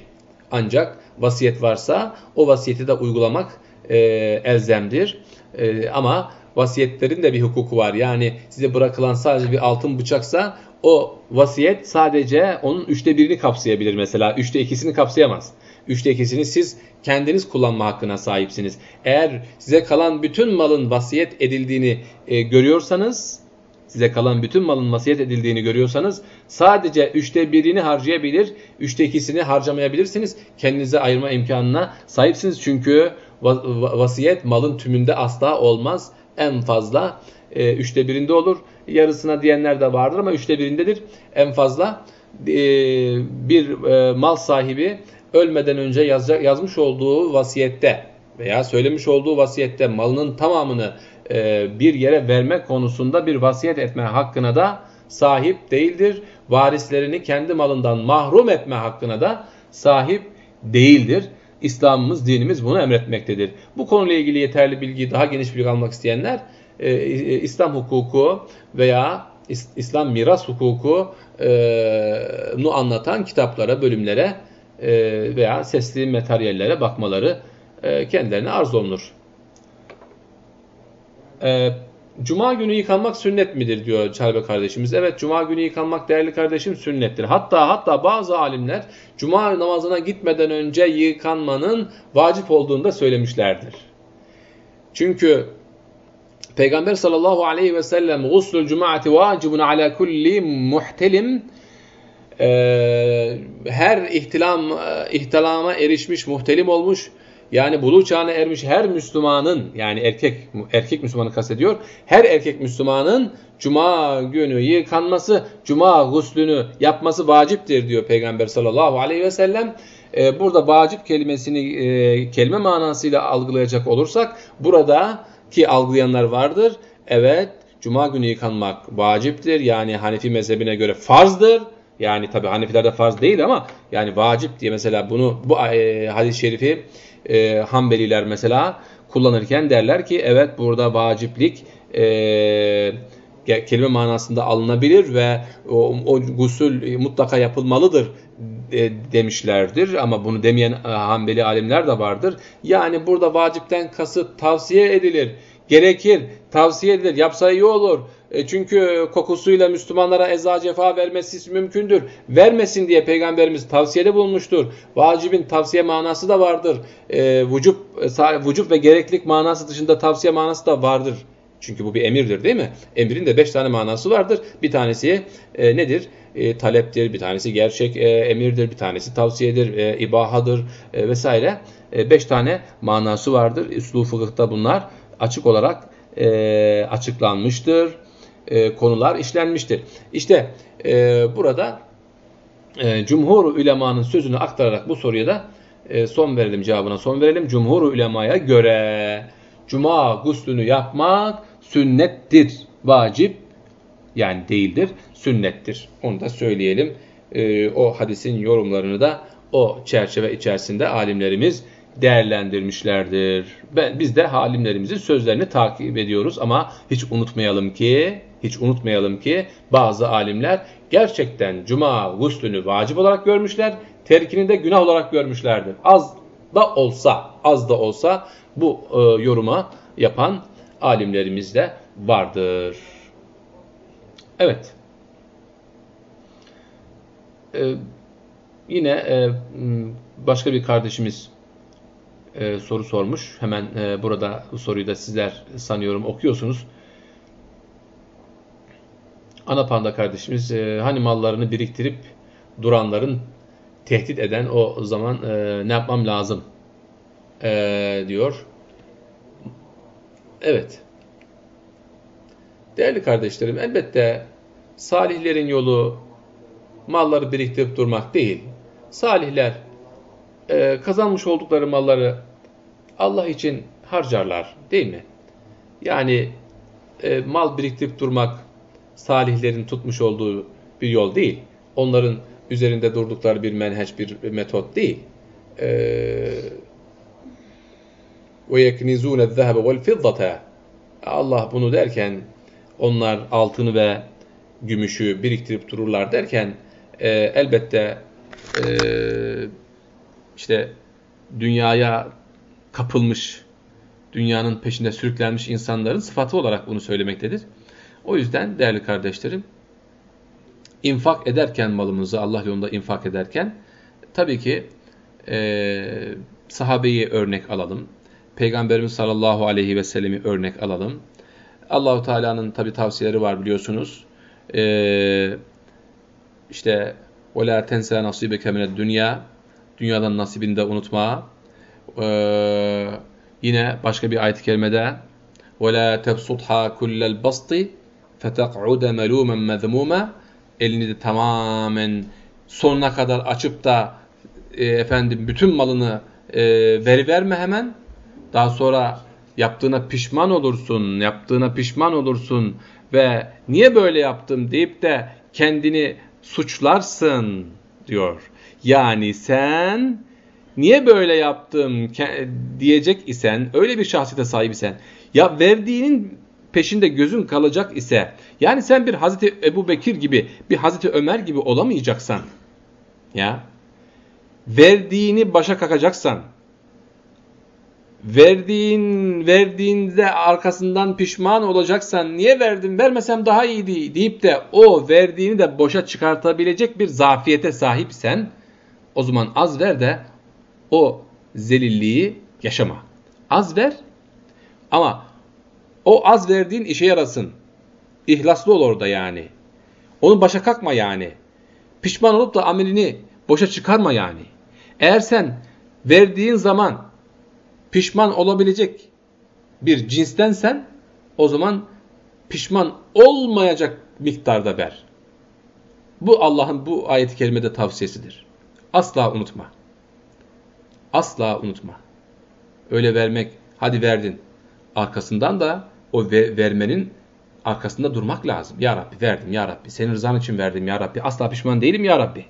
Ancak vasiyet varsa o vasiyeti de uygulamak e, elzemdir. E, ama vasiyetlerin de bir hukuku var. Yani size bırakılan sadece bir altın bıçaksa o vasiyet sadece onun üçte birini kapsayabilir mesela. Üçte ikisini kapsayamaz. Üçte ikisini siz kendiniz kullanma hakkına sahipsiniz. Eğer size kalan bütün malın vasiyet edildiğini e, görüyorsanız, size kalan bütün malın vasiyet edildiğini görüyorsanız sadece üçte birini harcayabilir, üçte ikisini harcamayabilirsiniz. Kendinize ayırma imkanına sahipsiniz. Çünkü vasiyet malın tümünde asla olmaz. En fazla e, üçte birinde olur. Yarısına diyenler de vardır ama üçte birindedir. En fazla e, bir e, mal sahibi ölmeden önce yazacak, yazmış olduğu vasiyette veya söylemiş olduğu vasiyette malının tamamını e, bir yere verme konusunda bir vasiyet etme hakkına da sahip değildir. Varislerini kendi malından mahrum etme hakkına da sahip değildir. İslam'ımız, dinimiz bunu emretmektedir. Bu konuyla ilgili yeterli bilgi, daha geniş bilgi almak isteyenler e, e, İslam hukuku veya İslam miras hukuku nu anlatan kitaplara, bölümlere veya sesli materyallere bakmaları kendilerine arz olunur. Cuma günü yıkanmak sünnet midir diyor Çelbe kardeşimiz. Evet cuma günü yıkanmak değerli kardeşim sünnettir. Hatta hatta bazı alimler cuma namazına gitmeden önce yıkanmanın vacip olduğunu da söylemişlerdir. Çünkü Peygamber sallallahu aleyhi ve sellem guslul cumaati vacibun ala kulli muhtelim ee, her ihtilam ihtilama erişmiş, muhtelim olmuş yani buluğ çağına ermiş her Müslümanın yani erkek erkek Müslümanı kastediyor. Her erkek Müslümanın cuma günü yıkanması, cuma guslünü yapması vaciptir diyor Peygamber sallallahu aleyhi ve sellem. Ee, burada vacip kelimesini e, kelime manasıyla algılayacak olursak burada ki algılayanlar vardır. Evet cuma günü yıkanmak vaciptir. Yani Hanefi mezhebine göre farzdır. Yani tabi Hanefilerde farz değil ama yani vacip diye mesela bunu bu e, hadis-i şerifi e, Hanbeliler mesela kullanırken derler ki evet burada vaciplik e, kelime manasında alınabilir ve o, o gusül mutlaka yapılmalıdır e, demişlerdir ama bunu demeyen e, Hanbeli alimler de vardır. Yani burada vacipten kasıt tavsiye edilir, gerekir, tavsiye edilir, yapsa iyi olur e, çünkü kokusuyla Müslümanlara eza cefa vermesi mümkündür. Vermesin diye Peygamberimiz tavsiyede bulunmuştur. Vacibin tavsiye manası da vardır. E, vücub, e, vücub ve gereklilik manası dışında tavsiye manası da vardır. Çünkü bu bir emirdir değil mi? Emirin de beş tane manası vardır. Bir tanesi e, nedir? E, taleptir, bir tanesi gerçek e, emirdir, bir tanesi tavsiyedir, e, ibahadır e, vesaire. E, beş tane manası vardır. Üslu fıkıhta bunlar açık olarak e, açıklanmıştır e, konular işlenmiştir. İşte e, burada e, cumhur ulemanın sözünü aktararak bu soruya da e, son verelim cevabına son verelim. Cumhur ulemaya göre cuma guslünü yapmak sünnettir. Vacip yani değildir, sünnettir. Onu da söyleyelim. E, o hadisin yorumlarını da o çerçeve içerisinde alimlerimiz değerlendirmişlerdir. Ben, biz de halimlerimizin sözlerini takip ediyoruz ama hiç unutmayalım ki hiç unutmayalım ki bazı alimler gerçekten cuma guslünü vacip olarak görmüşler, terkini de günah olarak görmüşlerdir. Az da olsa, az da olsa bu e, yoruma yapan alimlerimiz de vardır. Evet. Ee, yine e, başka bir kardeşimiz e, soru sormuş. Hemen e, burada bu soruyu da sizler sanıyorum okuyorsunuz. Ana panda kardeşimiz e, hani mallarını biriktirip duranların tehdit eden o zaman e, ne yapmam lazım e, diyor. Evet. Değerli kardeşlerim, elbette salihlerin yolu malları biriktirip durmak değil. Salihler e, kazanmış oldukları malları Allah için harcarlar değil mi? Yani e, mal biriktirip durmak salihlerin tutmuş olduğu bir yol değil. Onların üzerinde durdukları bir menheç, bir metot değil ve yeknizûne zehebe vel fiddate. Allah bunu derken onlar altını ve gümüşü biriktirip dururlar derken e, elbette e, işte dünyaya kapılmış, dünyanın peşinde sürüklenmiş insanların sıfatı olarak bunu söylemektedir. O yüzden değerli kardeşlerim, infak ederken malımızı Allah yolunda infak ederken tabii ki e, sahabeyi örnek alalım, Peygamberimiz sallallahu aleyhi ve sellemi örnek alalım. Allahu Teala'nın tabi tavsiyeleri var biliyorsunuz. Ee, işte وَلَا تَنْسَى نَصِيبَكَ مِنَ dünya Dünyadan nasibini de unutma. Ee, yine başka bir ayet-i kerimede وَلَا تَبْسُطْهَا كُلَّ الْبَسْطِ فَتَقْعُدَ مَلُومًا مَذْمُومًا Elini de tamamen sonuna kadar açıp da e, efendim bütün malını e, veri verme hemen. daha sonra yaptığına pişman olursun, yaptığına pişman olursun ve niye böyle yaptım deyip de kendini suçlarsın diyor. Yani sen niye böyle yaptım diyecek isen, öyle bir şahsiyete sahip isen, ya verdiğinin peşinde gözün kalacak ise, yani sen bir Hazreti Ebu Bekir gibi, bir Hazreti Ömer gibi olamayacaksan, ya, verdiğini başa kakacaksan, verdiğin verdiğinde arkasından pişman olacaksan niye verdim vermesem daha iyiydi deyip de o verdiğini de boşa çıkartabilecek bir zafiyete sahipsen o zaman az ver de o zelilliği yaşama. Az ver ama o az verdiğin işe yarasın. İhlaslı ol orada yani. Onu başa kalkma yani. Pişman olup da amelini boşa çıkarma yani. Eğer sen verdiğin zaman pişman olabilecek bir cinstensen o zaman pişman olmayacak miktarda ver. Bu Allah'ın bu ayet-i kerimede tavsiyesidir. Asla unutma. Asla unutma. Öyle vermek, hadi verdin. Arkasından da o vermenin arkasında durmak lazım. Ya Rabbi verdim ya Rabbi. Senin rızan için verdim ya Rabbi. Asla pişman değilim ya Rabbi.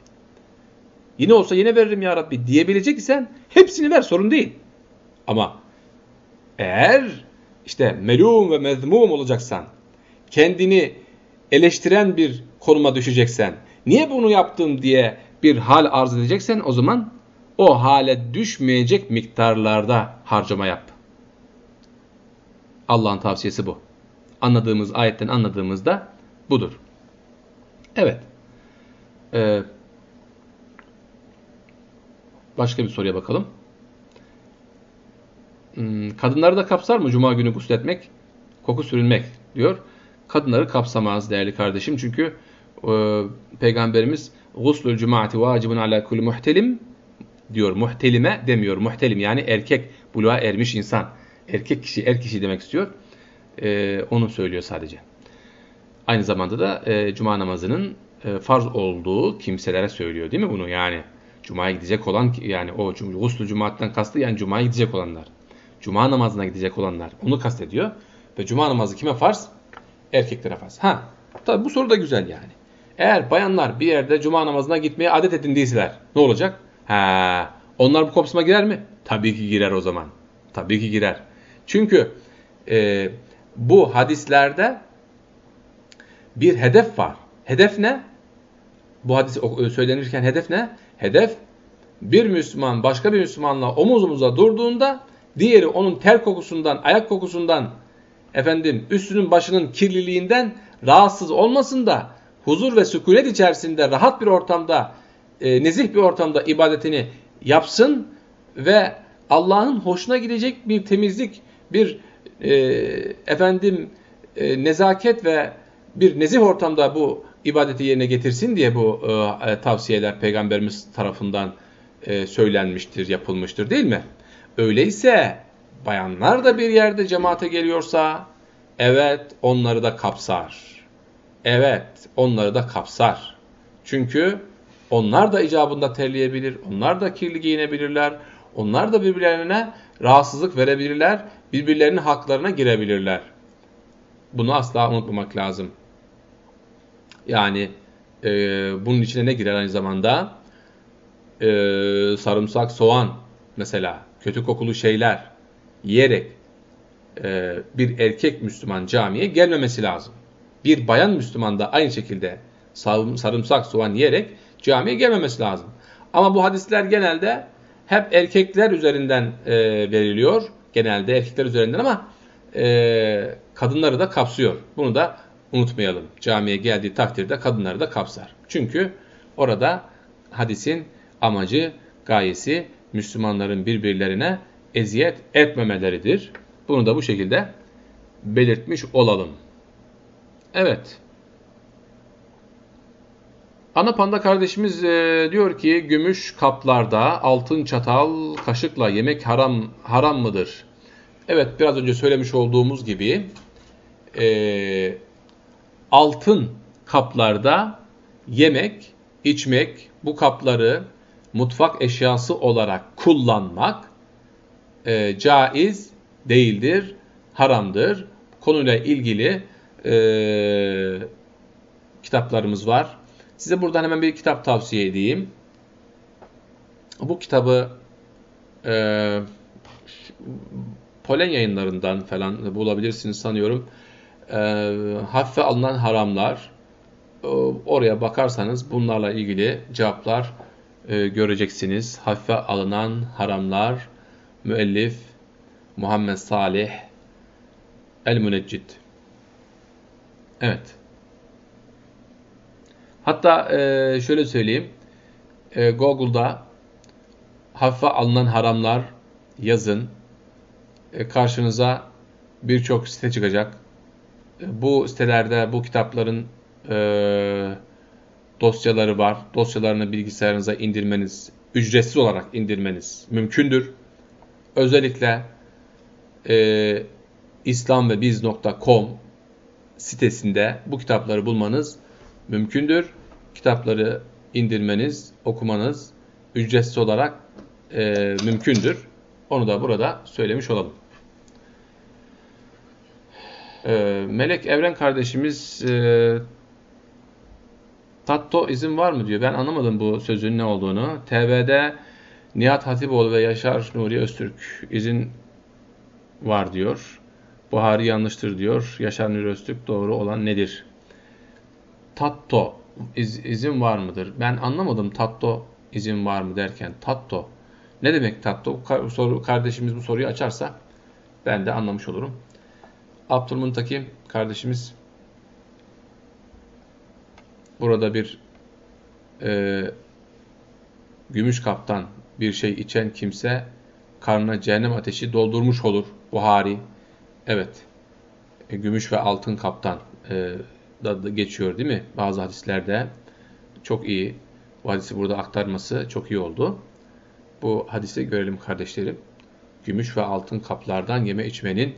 Yine olsa yine veririm ya Rabbi diyebilecek isen hepsini ver sorun değil. Ama eğer işte melum ve mezmum olacaksan, kendini eleştiren bir konuma düşeceksen, niye bunu yaptım diye bir hal arz edeceksen o zaman o hale düşmeyecek miktarlarda harcama yap. Allah'ın tavsiyesi bu. Anladığımız ayetten anladığımızda budur. Evet. Ee, başka bir soruya bakalım. Hmm, kadınları da kapsar mı cuma günü gusletmek, koku sürünmek diyor. Kadınları kapsamaz değerli kardeşim. Çünkü e, Peygamberimiz guslul cumaati vacibun ala kulli muhtelim diyor. Muhtelime demiyor. Muhtelim yani erkek buluğa ermiş insan. Erkek kişi, er kişi demek istiyor. E, onu söylüyor sadece. Aynı zamanda da e, cuma namazının e, farz olduğu kimselere söylüyor değil mi bunu? Yani cumaya gidecek olan yani o guslu cumaatten kastı yani cumaya gidecek olanlar. Cuma namazına gidecek olanlar. Onu kastediyor. Ve cuma namazı kime farz? Erkeklere farz. Ha, tabi bu soru da güzel yani. Eğer bayanlar bir yerde cuma namazına gitmeye adet edindiyseler ne olacak? Ha, onlar bu kopsuma girer mi? Tabii ki girer o zaman. Tabii ki girer. Çünkü e, bu hadislerde bir hedef var. Hedef ne? Bu hadis söylenirken hedef ne? Hedef bir Müslüman başka bir Müslümanla omuz omuza durduğunda Diğeri onun ter kokusundan, ayak kokusundan, efendim üstünün başının kirliliğinden rahatsız olmasın da huzur ve sükunet içerisinde rahat bir ortamda, e, nezih bir ortamda ibadetini yapsın ve Allah'ın hoşuna gidecek bir temizlik, bir e, efendim e, nezaket ve bir nezih ortamda bu ibadeti yerine getirsin diye bu e, tavsiyeler peygamberimiz tarafından e, söylenmiştir, yapılmıştır değil mi? Öyleyse bayanlar da bir yerde cemaate geliyorsa evet onları da kapsar. Evet onları da kapsar. Çünkü onlar da icabında terleyebilir, onlar da kirli giyinebilirler, onlar da birbirlerine rahatsızlık verebilirler, birbirlerinin haklarına girebilirler. Bunu asla unutmamak lazım. Yani e, bunun içine ne girer aynı zamanda? E, sarımsak, soğan mesela, kötü kokulu şeyler yiyerek e, bir erkek Müslüman camiye gelmemesi lazım. Bir bayan Müslüman da aynı şekilde sarımsak, soğan yiyerek camiye gelmemesi lazım. Ama bu hadisler genelde hep erkekler üzerinden e, veriliyor. Genelde erkekler üzerinden ama e, kadınları da kapsıyor. Bunu da unutmayalım. Camiye geldiği takdirde kadınları da kapsar. Çünkü orada hadisin amacı, gayesi Müslümanların birbirlerine eziyet etmemeleridir. Bunu da bu şekilde belirtmiş olalım. Evet. Ana panda kardeşimiz e, diyor ki gümüş kaplarda altın çatal kaşıkla yemek haram haram mıdır? Evet biraz önce söylemiş olduğumuz gibi e, altın kaplarda yemek, içmek, bu kapları mutfak eşyası olarak kullanmak e, caiz değildir, haramdır. Konuyla ilgili e, kitaplarımız var. Size buradan hemen bir kitap tavsiye edeyim. Bu kitabı e, Polen yayınlarından falan bulabilirsiniz sanıyorum. E, hafife alınan haramlar. E, oraya bakarsanız bunlarla ilgili cevaplar e, göreceksiniz. Hafife alınan haramlar. Müellif Muhammed Salih El-Müneccid. Evet. Hatta e, şöyle söyleyeyim. E, Google'da hafife alınan haramlar yazın. Karşınıza birçok site çıkacak. Bu sitelerde bu kitapların e, dosyaları var. Dosyalarını bilgisayarınıza indirmeniz, ücretsiz olarak indirmeniz mümkündür. Özellikle e, islamvebiz.com sitesinde bu kitapları bulmanız mümkündür. Kitapları indirmeniz, okumanız ücretsiz olarak e, mümkündür. Onu da burada söylemiş olalım. E, Melek Evren kardeşimiz e, Tatto izin var mı diyor. Ben anlamadım bu sözün ne olduğunu. TV'de Nihat Hatipoğlu ve Yaşar Nuri Öztürk izin var diyor. Buhari yanlıştır diyor. Yaşar Nuri Öztürk doğru olan nedir? Tatto iz, izin var mıdır? Ben anlamadım tatto izin var mı derken. Tatto. Ne demek tatto? Soru, kardeşimiz bu soruyu açarsa ben de anlamış olurum. Abdülmuntakim kardeşimiz burada bir e, gümüş kaptan bir şey içen kimse karnına cehennem ateşi doldurmuş olur. Buhari. Evet. E, gümüş ve altın kaptan e, da, da geçiyor değil mi? Bazı hadislerde çok iyi. Bu hadisi burada aktarması çok iyi oldu. Bu hadise görelim kardeşlerim. Gümüş ve altın kaplardan yeme içmenin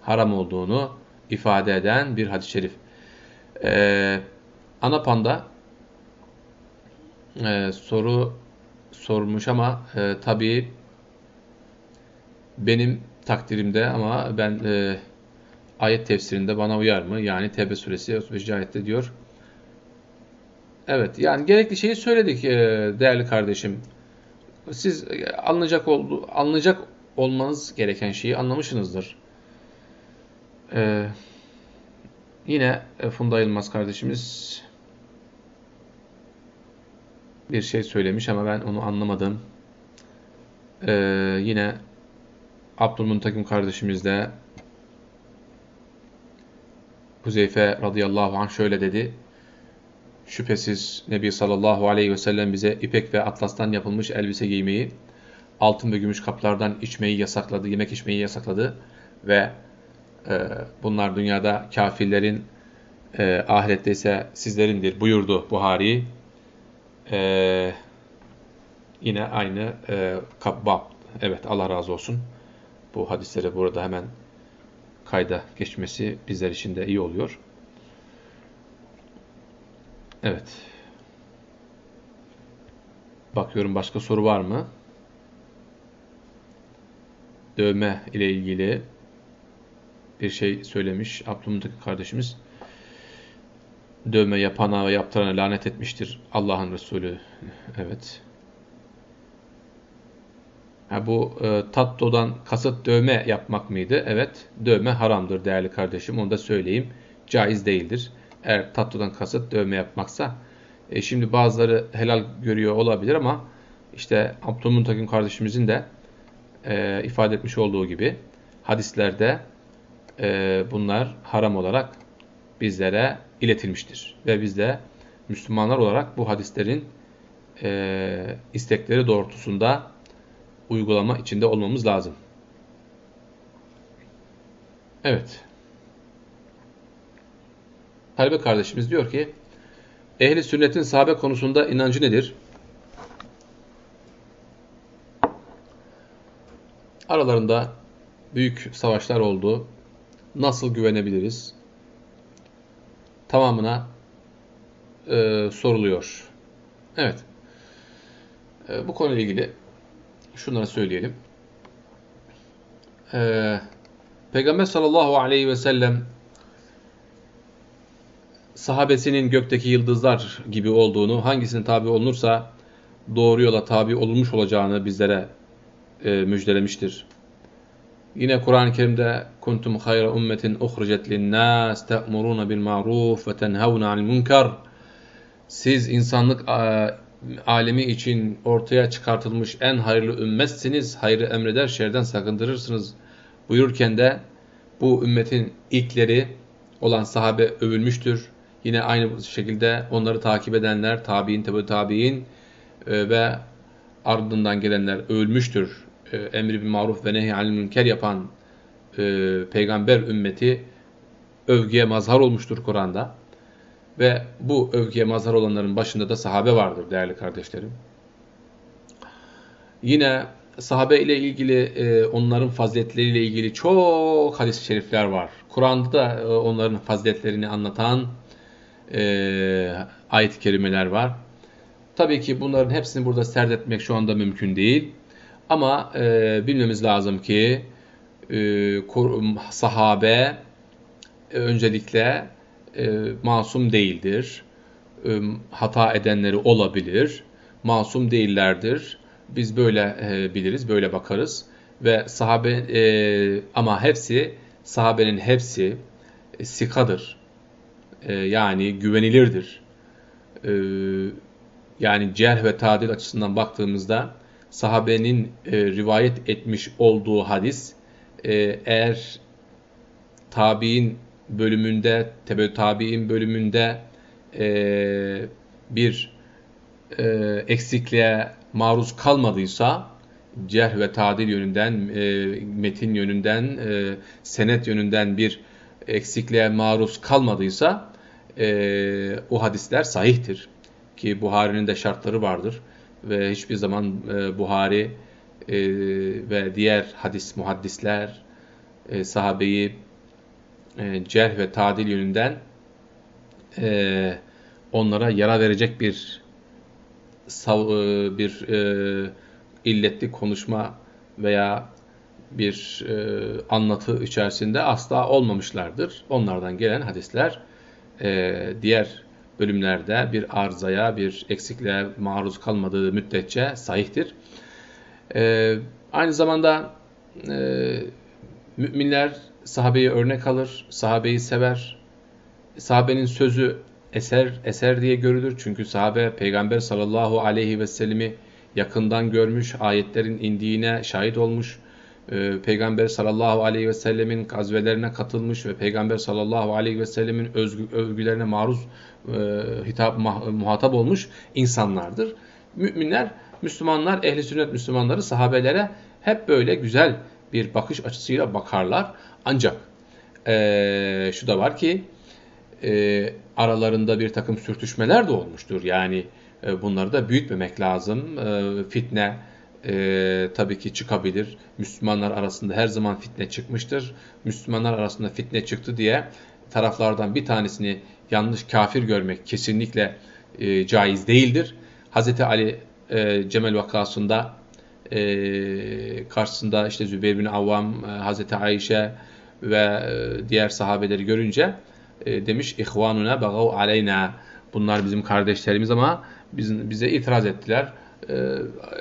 haram olduğunu ifade eden bir hadis-i şerif. Ee, Anapan'da e, soru sormuş ama e, tabii benim takdirimde ama ben e, ayet tefsirinde bana uyar mı? Yani Tevbe suresi 35. ayette diyor. Evet yani gerekli şeyi söyledik e, değerli kardeşim. Siz e, anlayacak oldu, anlayacak olmanız gereken şeyi anlamışsınızdır. Ee, yine Funda Yılmaz kardeşimiz bir şey söylemiş ama ben onu anlamadım. Ee, yine Abdülmuntakim kardeşimiz de Huzeyfe radıyallahu anh şöyle dedi. Şüphesiz Nebi sallallahu aleyhi ve sellem bize ipek ve atlastan yapılmış elbise giymeyi, altın ve gümüş kaplardan içmeyi yasakladı, yemek içmeyi yasakladı ve e, bunlar dünyada kafirlerin, e, ahirette ise sizlerindir buyurdu Buhari. E, yine aynı e, bab, evet Allah razı olsun. Bu hadisleri burada hemen kayda geçmesi bizler için de iyi oluyor. Evet. Bakıyorum başka soru var mı? Dövme ile ilgili bir şey söylemiş Abdülmuntaki kardeşimiz. Dövme yapana ve yaptırana lanet etmiştir Allah'ın Resulü. Evet. Ha, bu e, tattodan kasıt dövme yapmak mıydı? Evet. Dövme haramdır değerli kardeşim. Onu da söyleyeyim. Caiz değildir. Eğer tattodan kasıt dövme yapmaksa. E, şimdi bazıları helal görüyor olabilir ama işte Abdülmuntakim kardeşimizin de e, ifade etmiş olduğu gibi hadislerde e, bunlar haram olarak bizlere iletilmiştir. Ve biz de Müslümanlar olarak bu hadislerin e, istekleri doğrultusunda uygulama içinde olmamız lazım. Evet. Talebe kardeşimiz diyor ki, ehli sünnetin sahabe konusunda inancı nedir? Aralarında büyük savaşlar oldu. Nasıl güvenebiliriz? Tamamına e, soruluyor. Evet. E, bu konuyla ilgili şunları söyleyelim. Ee, Peygamber sallallahu aleyhi ve sellem sahabesinin gökteki yıldızlar gibi olduğunu, hangisinin tabi olunursa doğru yola tabi olunmuş olacağını bizlere e, müjdelemiştir. Yine Kur'an-ı Kerim'de kuntum hayra ummetin uhricet lin-nas ta'muruna bil ma'ruf ve tenhavuna 'anil munkar. Siz insanlık alemi için ortaya çıkartılmış en hayırlı ümmetsiniz. Hayrı emreder, şerden sakındırırsınız. Buyurken de bu ümmetin ilkleri olan sahabe övülmüştür. Yine aynı şekilde onları takip edenler, tabi'in, tabi tabi'in e, ve ardından gelenler övülmüştür. E, emri bir maruf ve nehi anil münker yapan e, peygamber ümmeti övgüye mazhar olmuştur Kur'an'da. Ve bu övgüye mazhar olanların başında da sahabe vardır değerli kardeşlerim. Yine sahabe ile ilgili e, onların faziletleriyle ilgili çok hadis-i şerifler var. Kur'an'da da e, onların faziletlerini anlatan e, ayet-i kerimeler var. Tabii ki bunların hepsini burada serdetmek şu anda mümkün değil. Ama e, bilmemiz lazım ki e, sahabe e, öncelikle e, masum değildir. E, hata edenleri olabilir. Masum değillerdir. Biz böyle e, biliriz, böyle bakarız. Ve sahabe e, ama hepsi, sahabenin hepsi e, sikadır. E, yani güvenilirdir. E, yani cerh ve tadil açısından baktığımızda sahabenin e, rivayet etmiş olduğu hadis e, eğer tabi'in bölümünde, tebe tabi'in bölümünde e, bir e, eksikliğe maruz kalmadıysa, cerh ve tadil yönünden, e, metin yönünden, e, senet yönünden bir eksikliğe maruz kalmadıysa, e, o hadisler sahihtir. Ki Buhari'nin de şartları vardır. Ve hiçbir zaman e, Buhari e, ve diğer hadis muhaddisler e, sahabeyi e, cerh ve tadil yönünden e, onlara yara verecek bir sav, e, bir e, illetli konuşma veya bir e, anlatı içerisinde asla olmamışlardır. Onlardan gelen hadisler e, diğer bölümlerde bir arzaya, bir eksikliğe maruz kalmadığı müddetçe sahihtir. E, aynı zamanda e, müminler sahabeyi örnek alır, sahabeyi sever. Sahabenin sözü eser eser diye görülür. Çünkü sahabe Peygamber sallallahu aleyhi ve sellemi yakından görmüş, ayetlerin indiğine şahit olmuş. Ee, Peygamber sallallahu aleyhi ve sellemin gazvelerine katılmış ve Peygamber sallallahu aleyhi ve sellemin övgülerine maruz e, hitap, muhatap olmuş insanlardır. Müminler, Müslümanlar, ehli sünnet Müslümanları sahabelere hep böyle güzel bir bakış açısıyla bakarlar. Ancak e, şu da var ki e, aralarında bir takım sürtüşmeler de olmuştur. Yani e, bunları da büyütmemek lazım. E, fitne e, tabii ki çıkabilir. Müslümanlar arasında her zaman fitne çıkmıştır. Müslümanlar arasında fitne çıktı diye taraflardan bir tanesini yanlış kafir görmek kesinlikle e, caiz değildir. Hz. Ali e, Cemel vakasında e, karşısında işte Zübeyir bin Avvam, e, Hz. Ayşe ve e, diğer sahabeleri görünce e, demiş ihvanuna bagav aleyna bunlar bizim kardeşlerimiz ama bizim, bize itiraz ettiler. E,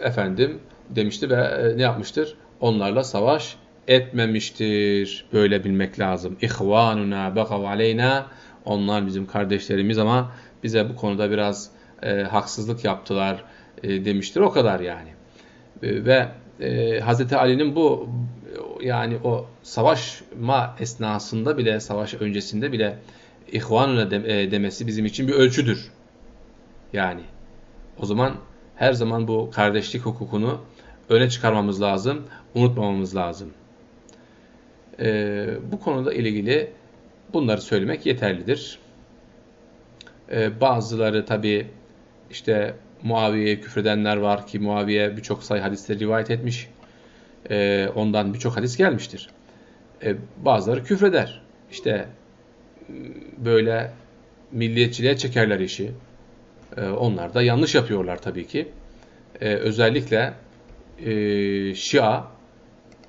efendim demişti ve e, ne yapmıştır? Onlarla savaş etmemiştir. Böyle bilmek lazım. İhvanuna bagav aleyna onlar bizim kardeşlerimiz ama bize bu konuda biraz e, haksızlık yaptılar e, demiştir. O kadar yani. E, ve e, Hz. Ali'nin bu yani o savaşma esnasında bile, savaş öncesinde bile ihvanuna de, e, demesi bizim için bir ölçüdür. Yani o zaman her zaman bu kardeşlik hukukunu öne çıkarmamız lazım, unutmamamız lazım. E, bu konuda ilgili bunları söylemek yeterlidir. E, bazıları tabi işte Muaviye'ye küfredenler var ki Muaviye birçok sayı hadisleri rivayet etmiş. E, ondan birçok hadis gelmiştir. E, bazıları küfreder. İşte böyle milliyetçiliğe çekerler işi. E, onlar da yanlış yapıyorlar tabii ki. E, özellikle e, Şia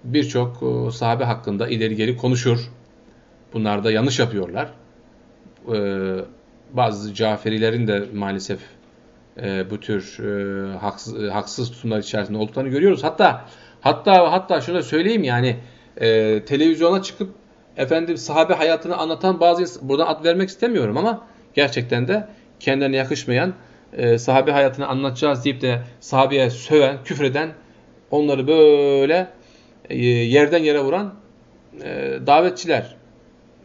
birçok e, sahabe hakkında ileri geri konuşur. Bunlar da yanlış yapıyorlar. E, bazı Caferilerin de maalesef e, bu tür e, haksız, e, haksız tutumlar içerisinde olduklarını görüyoruz. Hatta hatta hatta şunu da söyleyeyim yani e, televizyona çıkıp efendim sahabe hayatını anlatan bazı buradan ad vermek istemiyorum ama gerçekten de kendilerine yakışmayan e, sahabe hayatını anlatacağız deyip de sahabeye söven, küfreden onları böyle e, yerden yere vuran e, davetçiler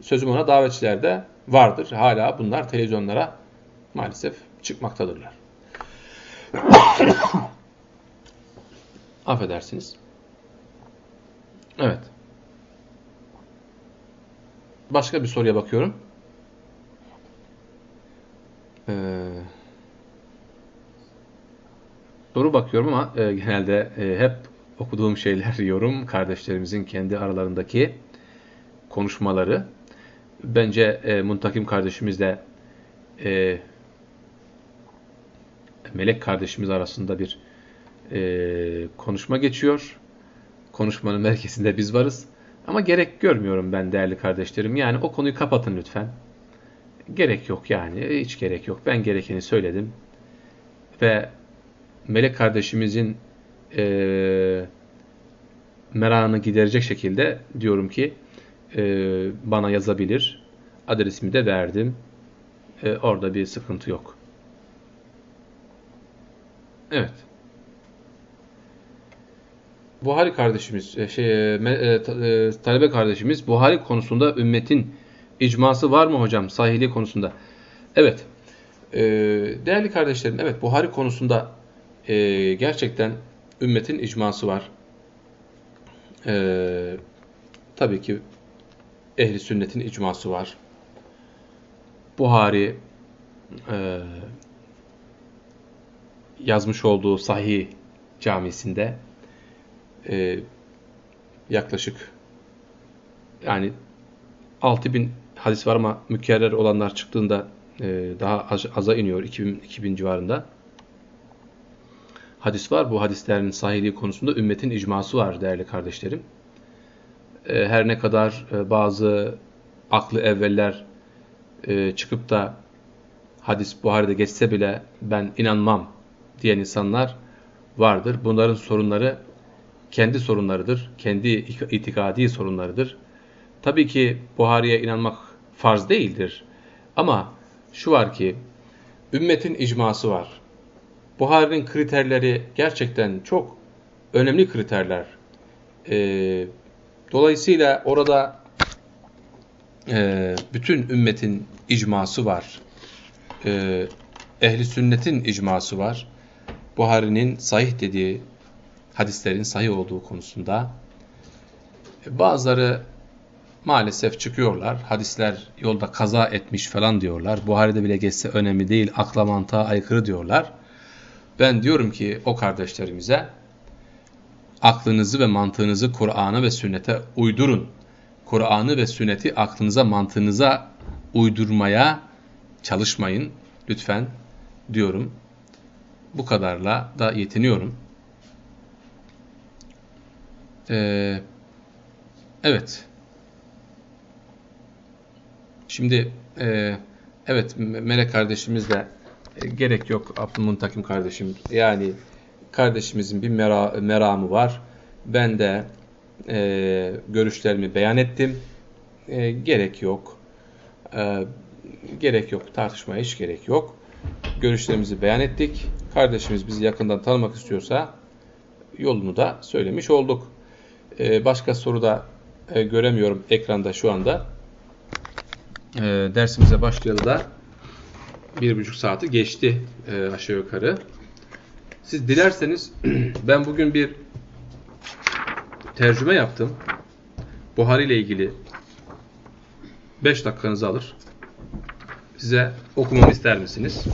sözüm ona davetçiler de vardır. Hala bunlar televizyonlara maalesef çıkmaktadırlar. *coughs* Affedersiniz. Evet. Başka bir soruya bakıyorum. Ee, soru bakıyorum ama e, genelde e, hep okuduğum şeyler *laughs* yorum kardeşlerimizin kendi aralarındaki konuşmaları. Bence e, Muntakim kardeşimizle e, Melek kardeşimiz arasında bir e, konuşma geçiyor. Konuşmanın merkezinde biz varız. Ama gerek görmüyorum ben değerli kardeşlerim. Yani o konuyu kapatın lütfen. Gerek yok yani. Hiç gerek yok. Ben gerekeni söyledim. Ve Melek kardeşimizin e, merakını giderecek şekilde diyorum ki e, bana yazabilir. Adresimi de verdim. E, orada bir sıkıntı yok. Evet. Buhari kardeşimiz, e, şey, e, e, talebe kardeşimiz Buhari konusunda ümmetin icması var mı hocam sahihliği konusunda? Evet. Değerli kardeşlerim, evet Buhari konusunda e, gerçekten ümmetin icması var. E, tabii ki ehli sünnetin icması var. Buhari e, yazmış olduğu Sahih camisinde e, yaklaşık yani 6000 hadis var ama mükerrer olanlar çıktığında e, daha az, aza iniyor 2000, 2000 civarında hadis var. Bu hadislerin sahihliği konusunda ümmetin icması var değerli kardeşlerim. E, her ne kadar e, bazı aklı evveller e, çıkıp da hadis Buhari'de geçse bile ben inanmam diyen insanlar vardır. Bunların sorunları kendi sorunlarıdır. Kendi itikadi sorunlarıdır. Tabii ki Buhari'ye inanmak farz değildir. Ama şu var ki ümmetin icması var. Buhari'nin kriterleri gerçekten çok önemli kriterler. Ee, dolayısıyla orada e, bütün ümmetin icması var. Ee, ehli sünnetin icması var. Buhari'nin sahih dediği hadislerin sahih olduğu konusunda bazıları maalesef çıkıyorlar. Hadisler yolda kaza etmiş falan diyorlar. Buhari'de bile geçse önemli değil, akla mantığa aykırı diyorlar. Ben diyorum ki o kardeşlerimize aklınızı ve mantığınızı Kur'an'a ve sünnete uydurun. Kur'an'ı ve sünneti aklınıza, mantığınıza uydurmaya çalışmayın lütfen diyorum. Bu kadarla da yetiniyorum. Ee, evet. Şimdi e, evet Melek kardeşimiz de gerek yok Abdülmuntakim kardeşim. Yani kardeşimizin bir mera, meramı var. Ben de e, görüşlerimi beyan ettim. E, gerek yok. E, gerek yok. Tartışmaya hiç gerek yok. Görüşlerimizi beyan ettik. Kardeşimiz bizi yakından tanımak istiyorsa yolunu da söylemiş olduk. E, başka soru da e, göremiyorum ekranda şu anda. E, dersimize başlayalı da bir buçuk saati geçti e, aşağı yukarı. Siz dilerseniz *clears throat* ben bugün bir tercüme yaptım. Buhari ile ilgili 5 dakikanızı alır. Size okumamı ister misiniz?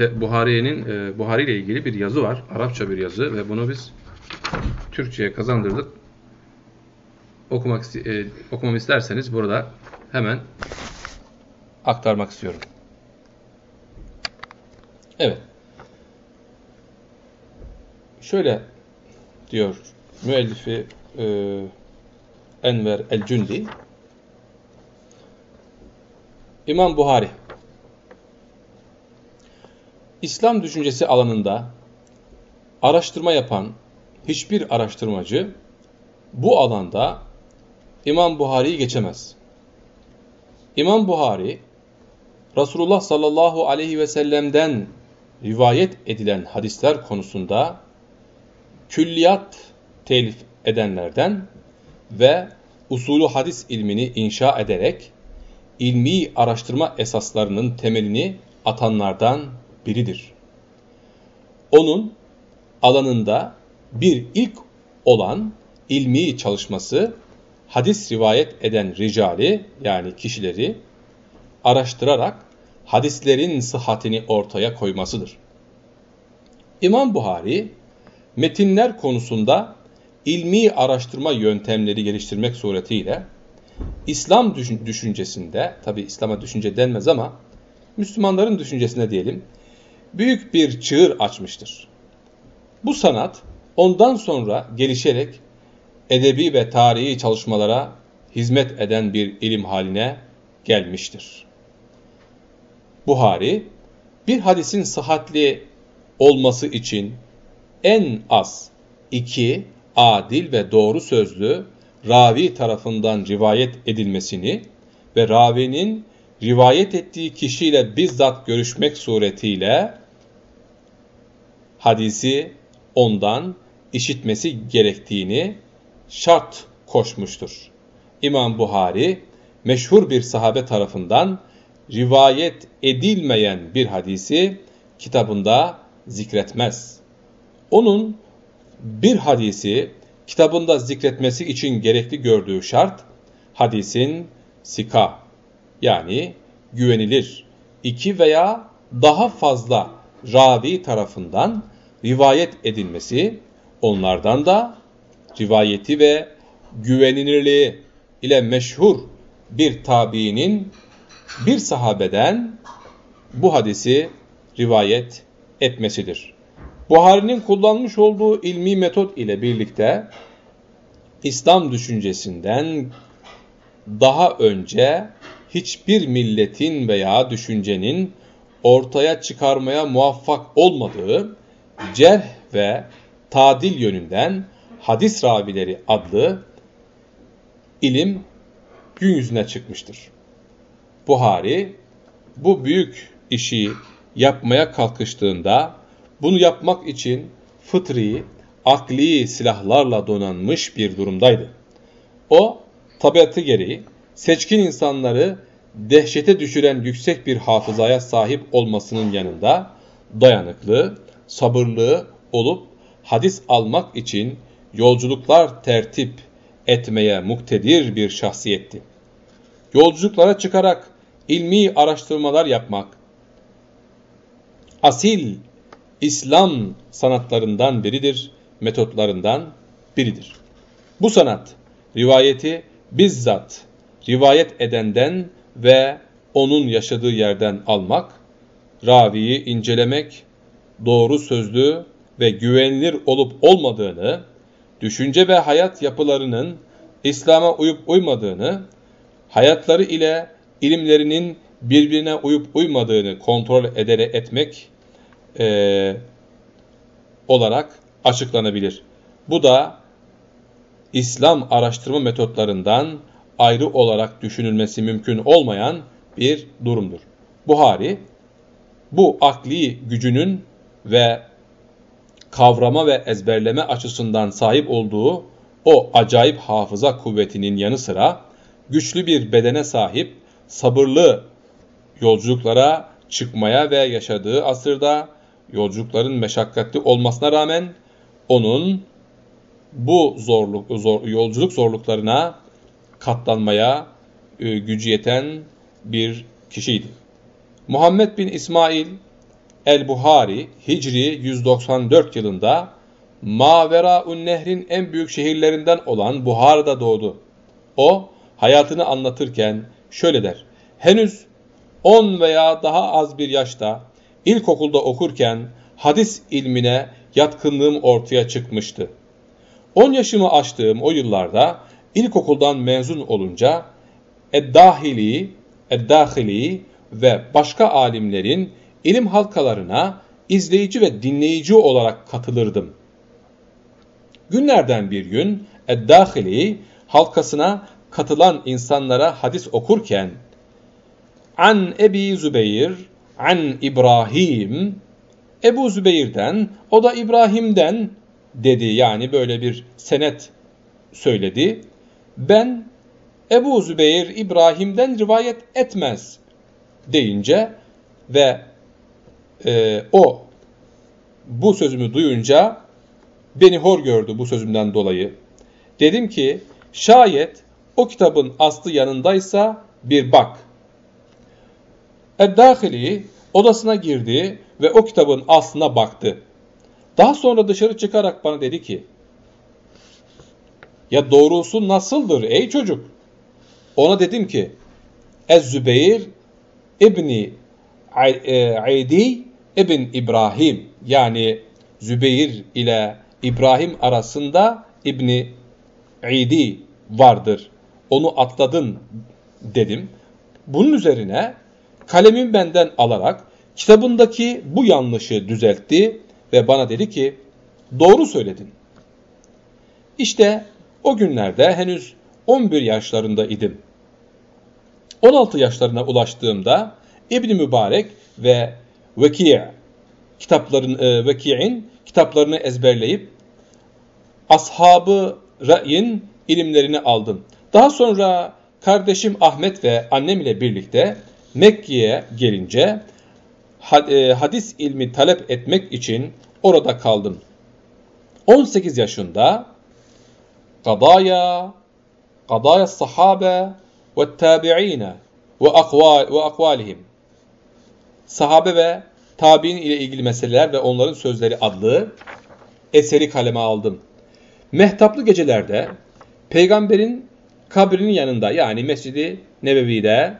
Buhari'nin e, Buhari ile ilgili bir yazı var. Arapça bir yazı ve bunu biz Türkçe'ye kazandırdık. Okumak e, okumamı isterseniz burada hemen aktarmak istiyorum. Evet. Şöyle diyor müellifi e, Enver el-Cündi İmam Buhari İslam düşüncesi alanında araştırma yapan hiçbir araştırmacı bu alanda İmam Buhari'yi geçemez. İmam Buhari Resulullah sallallahu aleyhi ve sellem'den rivayet edilen hadisler konusunda külliyat telif edenlerden ve usulü hadis ilmini inşa ederek ilmi araştırma esaslarının temelini atanlardan biridir. Onun alanında bir ilk olan ilmi çalışması hadis rivayet eden ricali yani kişileri araştırarak hadislerin sıhhatini ortaya koymasıdır. İmam Buhari metinler konusunda ilmi araştırma yöntemleri geliştirmek suretiyle İslam düşüncesinde, tabi İslam'a düşünce denmez ama Müslümanların düşüncesine diyelim, büyük bir çığır açmıştır. Bu sanat ondan sonra gelişerek edebi ve tarihi çalışmalara hizmet eden bir ilim haline gelmiştir. Buhari, bir hadisin sıhhatli olması için en az iki adil ve doğru sözlü ravi tarafından rivayet edilmesini ve ravinin rivayet ettiği kişiyle bizzat görüşmek suretiyle hadisi ondan işitmesi gerektiğini şart koşmuştur. İmam Buhari meşhur bir sahabe tarafından rivayet edilmeyen bir hadisi kitabında zikretmez. Onun bir hadisi kitabında zikretmesi için gerekli gördüğü şart hadisin sika yani güvenilir iki veya daha fazla ravi tarafından rivayet edilmesi onlardan da rivayeti ve güvenilirliği ile meşhur bir tabiinin bir sahabeden bu hadisi rivayet etmesidir. Buhari'nin kullanmış olduğu ilmi metot ile birlikte İslam düşüncesinden daha önce hiçbir milletin veya düşüncenin ortaya çıkarmaya muvaffak olmadığı cerh ve tadil yönünden hadis ravileri adlı ilim gün yüzüne çıkmıştır. Buhari bu büyük işi yapmaya kalkıştığında bunu yapmak için fıtri, akli silahlarla donanmış bir durumdaydı. O tabiatı gereği seçkin insanları dehşete düşüren yüksek bir hafızaya sahip olmasının yanında dayanıklı, sabırlı olup hadis almak için yolculuklar tertip etmeye muktedir bir şahsiyetti. Yolculuklara çıkarak ilmi araştırmalar yapmak, asil İslam sanatlarından biridir, metotlarından biridir. Bu sanat rivayeti bizzat rivayet edenden ve onun yaşadığı yerden almak, raviyi incelemek, doğru sözlü ve güvenilir olup olmadığını, düşünce ve hayat yapılarının İslam'a uyup uymadığını, hayatları ile ilimlerinin birbirine uyup uymadığını kontrol edere etmek e, olarak açıklanabilir. Bu da İslam araştırma metotlarından ayrı olarak düşünülmesi mümkün olmayan bir durumdur. Buhari bu akli gücünün ve kavrama ve ezberleme açısından sahip olduğu o acayip hafıza kuvvetinin yanı sıra güçlü bir bedene sahip, sabırlı yolculuklara çıkmaya ve yaşadığı asırda yolculukların meşakkatli olmasına rağmen onun bu zorluk zor, yolculuk zorluklarına katlanmaya e, gücü yeten bir kişiydi. Muhammed bin İsmail el-Buhari Hicri 194 yılında Maveraun Nehrin en büyük şehirlerinden olan Buhar'da doğdu. O hayatını anlatırken şöyle der. Henüz 10 veya daha az bir yaşta ilkokulda okurken hadis ilmine yatkınlığım ortaya çıkmıştı. 10 yaşımı aştığım o yıllarda ilkokuldan mezun olunca Eddahili, Eddahili ve başka alimlerin ilim halkalarına izleyici ve dinleyici olarak katılırdım. Günlerden bir gün Eddahili halkasına katılan insanlara hadis okurken An Ebi Zübeyir, An İbrahim, Ebu Zübeyir'den, o da İbrahim'den dedi. Yani böyle bir senet söyledi. Ben Ebu Zübeyir İbrahim'den rivayet etmez deyince ve e, o bu sözümü duyunca beni hor gördü bu sözümden dolayı. Dedim ki şayet o kitabın aslı yanındaysa bir bak. Eddahili odasına girdi ve o kitabın aslına baktı. Daha sonra dışarı çıkarak bana dedi ki ya doğrusu nasıldır ey çocuk? Ona dedim ki Ez-Zübeyir İbni Aydi İbn İbrahim yani Zübeyir ile İbrahim arasında İbni İdi vardır. Onu atladın dedim. Bunun üzerine kalemim benden alarak kitabındaki bu yanlışı düzeltti ve bana dedi ki doğru söyledin. İşte o günlerde henüz 11 yaşlarında idim. 16 yaşlarına ulaştığımda İbn Mübarek ve Veki' kitapların e, Veki'in kitaplarını ezberleyip ashabı ra'yin ilimlerini aldım. Daha sonra kardeşim Ahmet ve annem ile birlikte Mekke'ye gelince e, hadis ilmi talep etmek için orada kaldım. 18 yaşında kadaya, kadaya sahabe ve tabi'ine ve akvalihim sahabe ve tabi'in ile ilgili meseleler ve onların sözleri adlı eseri kaleme aldım. Mehtaplı gecelerde peygamberin kabrinin yanında yani Mescidi Nebevi'de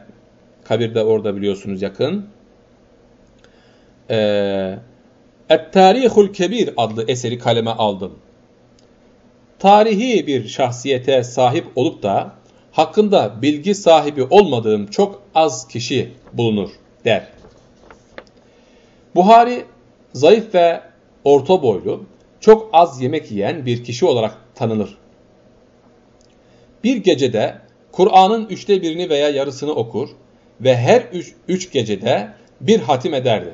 kabir de orada biliyorsunuz yakın. Ee, Et-Tarihul Kebir adlı eseri kaleme aldım. Tarihi bir şahsiyete sahip olup da hakkında bilgi sahibi olmadığım çok az kişi bulunur der. Buhari zayıf ve orta boylu, çok az yemek yiyen bir kişi olarak tanınır. Bir gecede Kur'an'ın üçte birini veya yarısını okur ve her üç, üç gecede bir hatim ederdi.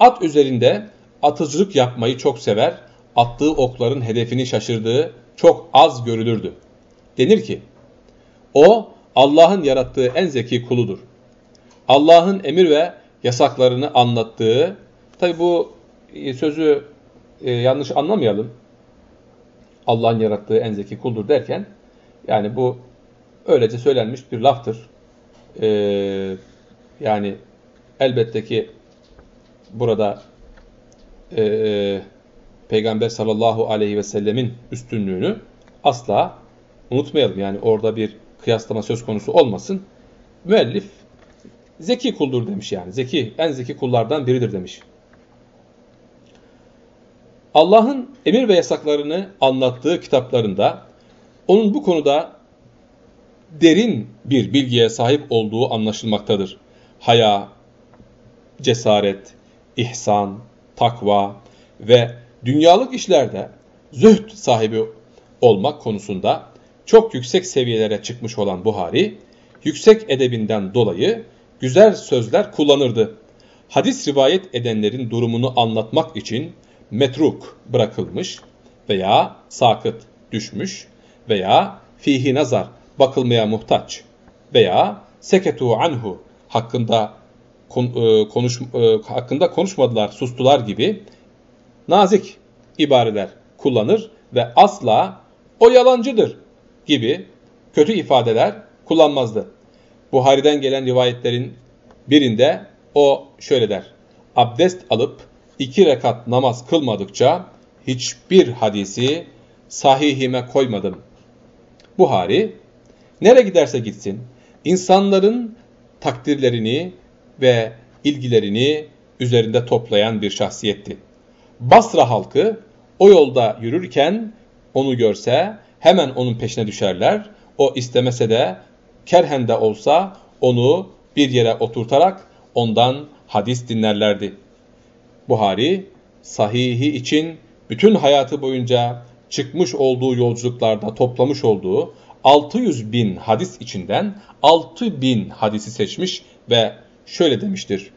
At üzerinde atıcılık yapmayı çok sever, attığı okların hedefini şaşırdığı çok az görülürdü. Denir ki, o Allah'ın yarattığı en zeki kuludur. Allah'ın emir ve yasaklarını anlattığı, tabi bu e, sözü e, yanlış anlamayalım. Allah'ın yarattığı en zeki kuldur derken, yani bu öylece söylenmiş bir laftır. Ee, yani elbette ki burada e, Peygamber sallallahu aleyhi ve sellemin üstünlüğünü asla unutmayalım. Yani orada bir kıyaslama söz konusu olmasın. Müellif zeki kuldur demiş yani. Zeki, en zeki kullardan biridir demiş. Allah'ın emir ve yasaklarını anlattığı kitaplarında onun bu konuda derin bir bilgiye sahip olduğu anlaşılmaktadır. Haya, cesaret, ihsan, takva ve dünyalık işlerde zühd sahibi olmak konusunda çok yüksek seviyelere çıkmış olan Buhari, yüksek edebinden dolayı güzel sözler kullanırdı. Hadis rivayet edenlerin durumunu anlatmak için metruk bırakılmış veya sakıt düşmüş veya fihi nazar bakılmaya muhtaç veya seketu anhu hakkında e, konuş, e, hakkında konuşmadılar, sustular gibi nazik ibareler kullanır ve asla o yalancıdır gibi kötü ifadeler kullanmazdı. Buhari'den gelen rivayetlerin birinde o şöyle der. Abdest alıp iki rekat namaz kılmadıkça hiçbir hadisi sahihime koymadım. Buhari, nere giderse gitsin, insanların takdirlerini ve ilgilerini üzerinde toplayan bir şahsiyetti. Basra halkı o yolda yürürken onu görse hemen onun peşine düşerler. O istemese de kerhende olsa onu bir yere oturtarak ondan hadis dinlerlerdi. Buhari, sahihi için bütün hayatı boyunca çıkmış olduğu yolculuklarda toplamış olduğu 600 bin hadis içinden 6 bin hadisi seçmiş ve şöyle demiştir.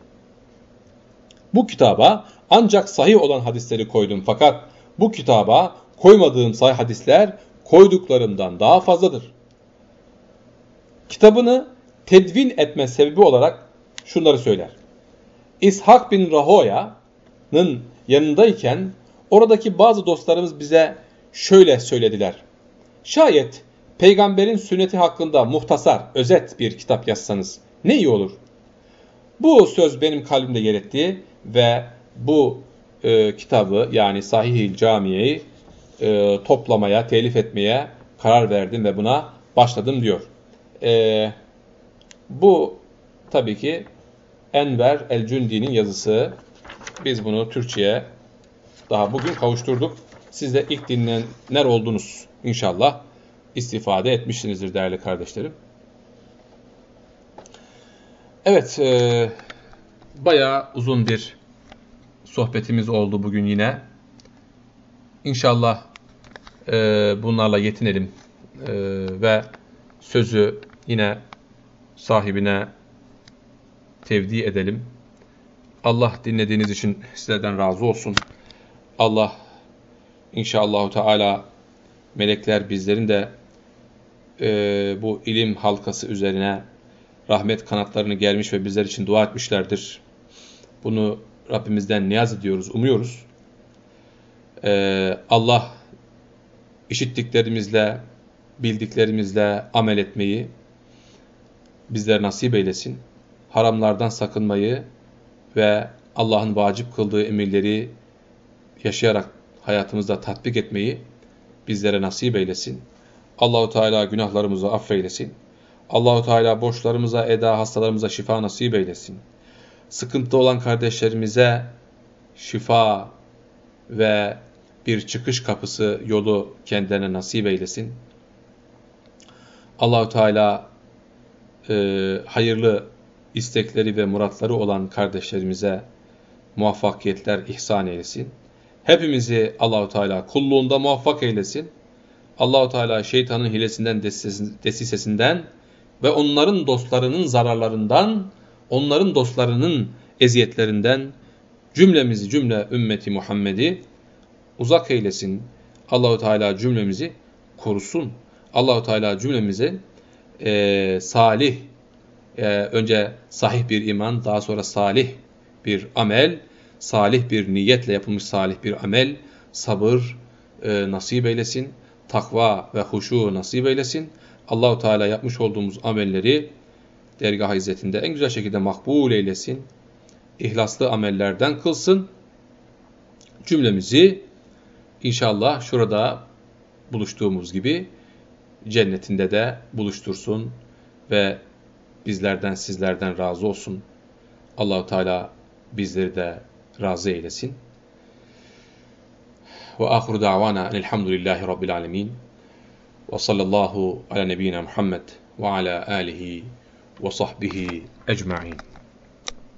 Bu kitaba ancak sahih olan hadisleri koydum fakat bu kitaba koymadığım sahih hadisler koyduklarımdan daha fazladır. Kitabını tedvin etme sebebi olarak şunları söyler. İshak bin Rahoya'nın yanındayken oradaki bazı dostlarımız bize şöyle söylediler. Şayet peygamberin sünneti hakkında muhtasar, özet bir kitap yazsanız ne iyi olur. Bu söz benim kalbimde yer etti ve bu e, kitabı yani Sahih-i Camiye'yi e, toplamaya, telif etmeye karar verdim ve buna başladım diyor. E, bu tabii ki Enver El-Cündi'nin yazısı. Biz bunu Türkçe'ye daha bugün kavuşturduk. Siz de ilk dinleyenler oldunuz inşallah. istifade etmişsinizdir değerli kardeşlerim. Evet, e, bayağı uzun bir sohbetimiz oldu bugün yine. İnşallah e, bunlarla yetinelim e, ve sözü yine sahibine tevdi edelim. Allah dinlediğiniz için sizlerden razı olsun. Allah inşallahu teala melekler bizlerin de e, bu ilim halkası üzerine rahmet kanatlarını gelmiş ve bizler için dua etmişlerdir. Bunu Rabbimizden niyaz ediyoruz, umuyoruz. Ee, Allah işittiklerimizle, bildiklerimizle amel etmeyi bizler nasip eylesin. Haramlardan sakınmayı ve Allah'ın vacip kıldığı emirleri yaşayarak hayatımızda tatbik etmeyi bizlere nasip eylesin. Allahu Teala günahlarımızı affeylesin. Allahu Teala borçlarımıza, eda, hastalarımıza şifa nasip eylesin. Sıkıntı olan kardeşlerimize şifa ve bir çıkış kapısı, yolu kendilerine nasip eylesin. Allahu Teala e, hayırlı istekleri ve muratları olan kardeşlerimize muvaffakiyetler ihsan eylesin. Hepimizi Allahu Teala kulluğunda muvaffak eylesin. Allahu Teala şeytanın hilesinden, desisesinden ve onların dostlarının zararlarından, onların dostlarının eziyetlerinden cümlemizi cümle ümmeti Muhammed'i uzak eylesin. Allahu Teala cümlemizi korusun. Allahu Teala cümlemizi e, salih e, önce sahih bir iman, daha sonra salih bir amel, salih bir niyetle yapılmış salih bir amel, sabır e, nasip eylesin, takva ve huşu nasip eylesin. Allahu Teala yapmış olduğumuz amelleri dergah izzetinde en güzel şekilde makbul eylesin. İhlaslı amellerden kılsın. cümlemizi inşallah şurada buluştuğumuz gibi cennetinde de buluştursun ve bizlerden sizlerden razı olsun. Allahu Teala bizleri de razı eylesin. Ve ahiru davana elhamdülillahi rabbil alemin. Ve sallallahu ala nebiyyina Muhammed ve ala alihi ve sahbihi ecma'in.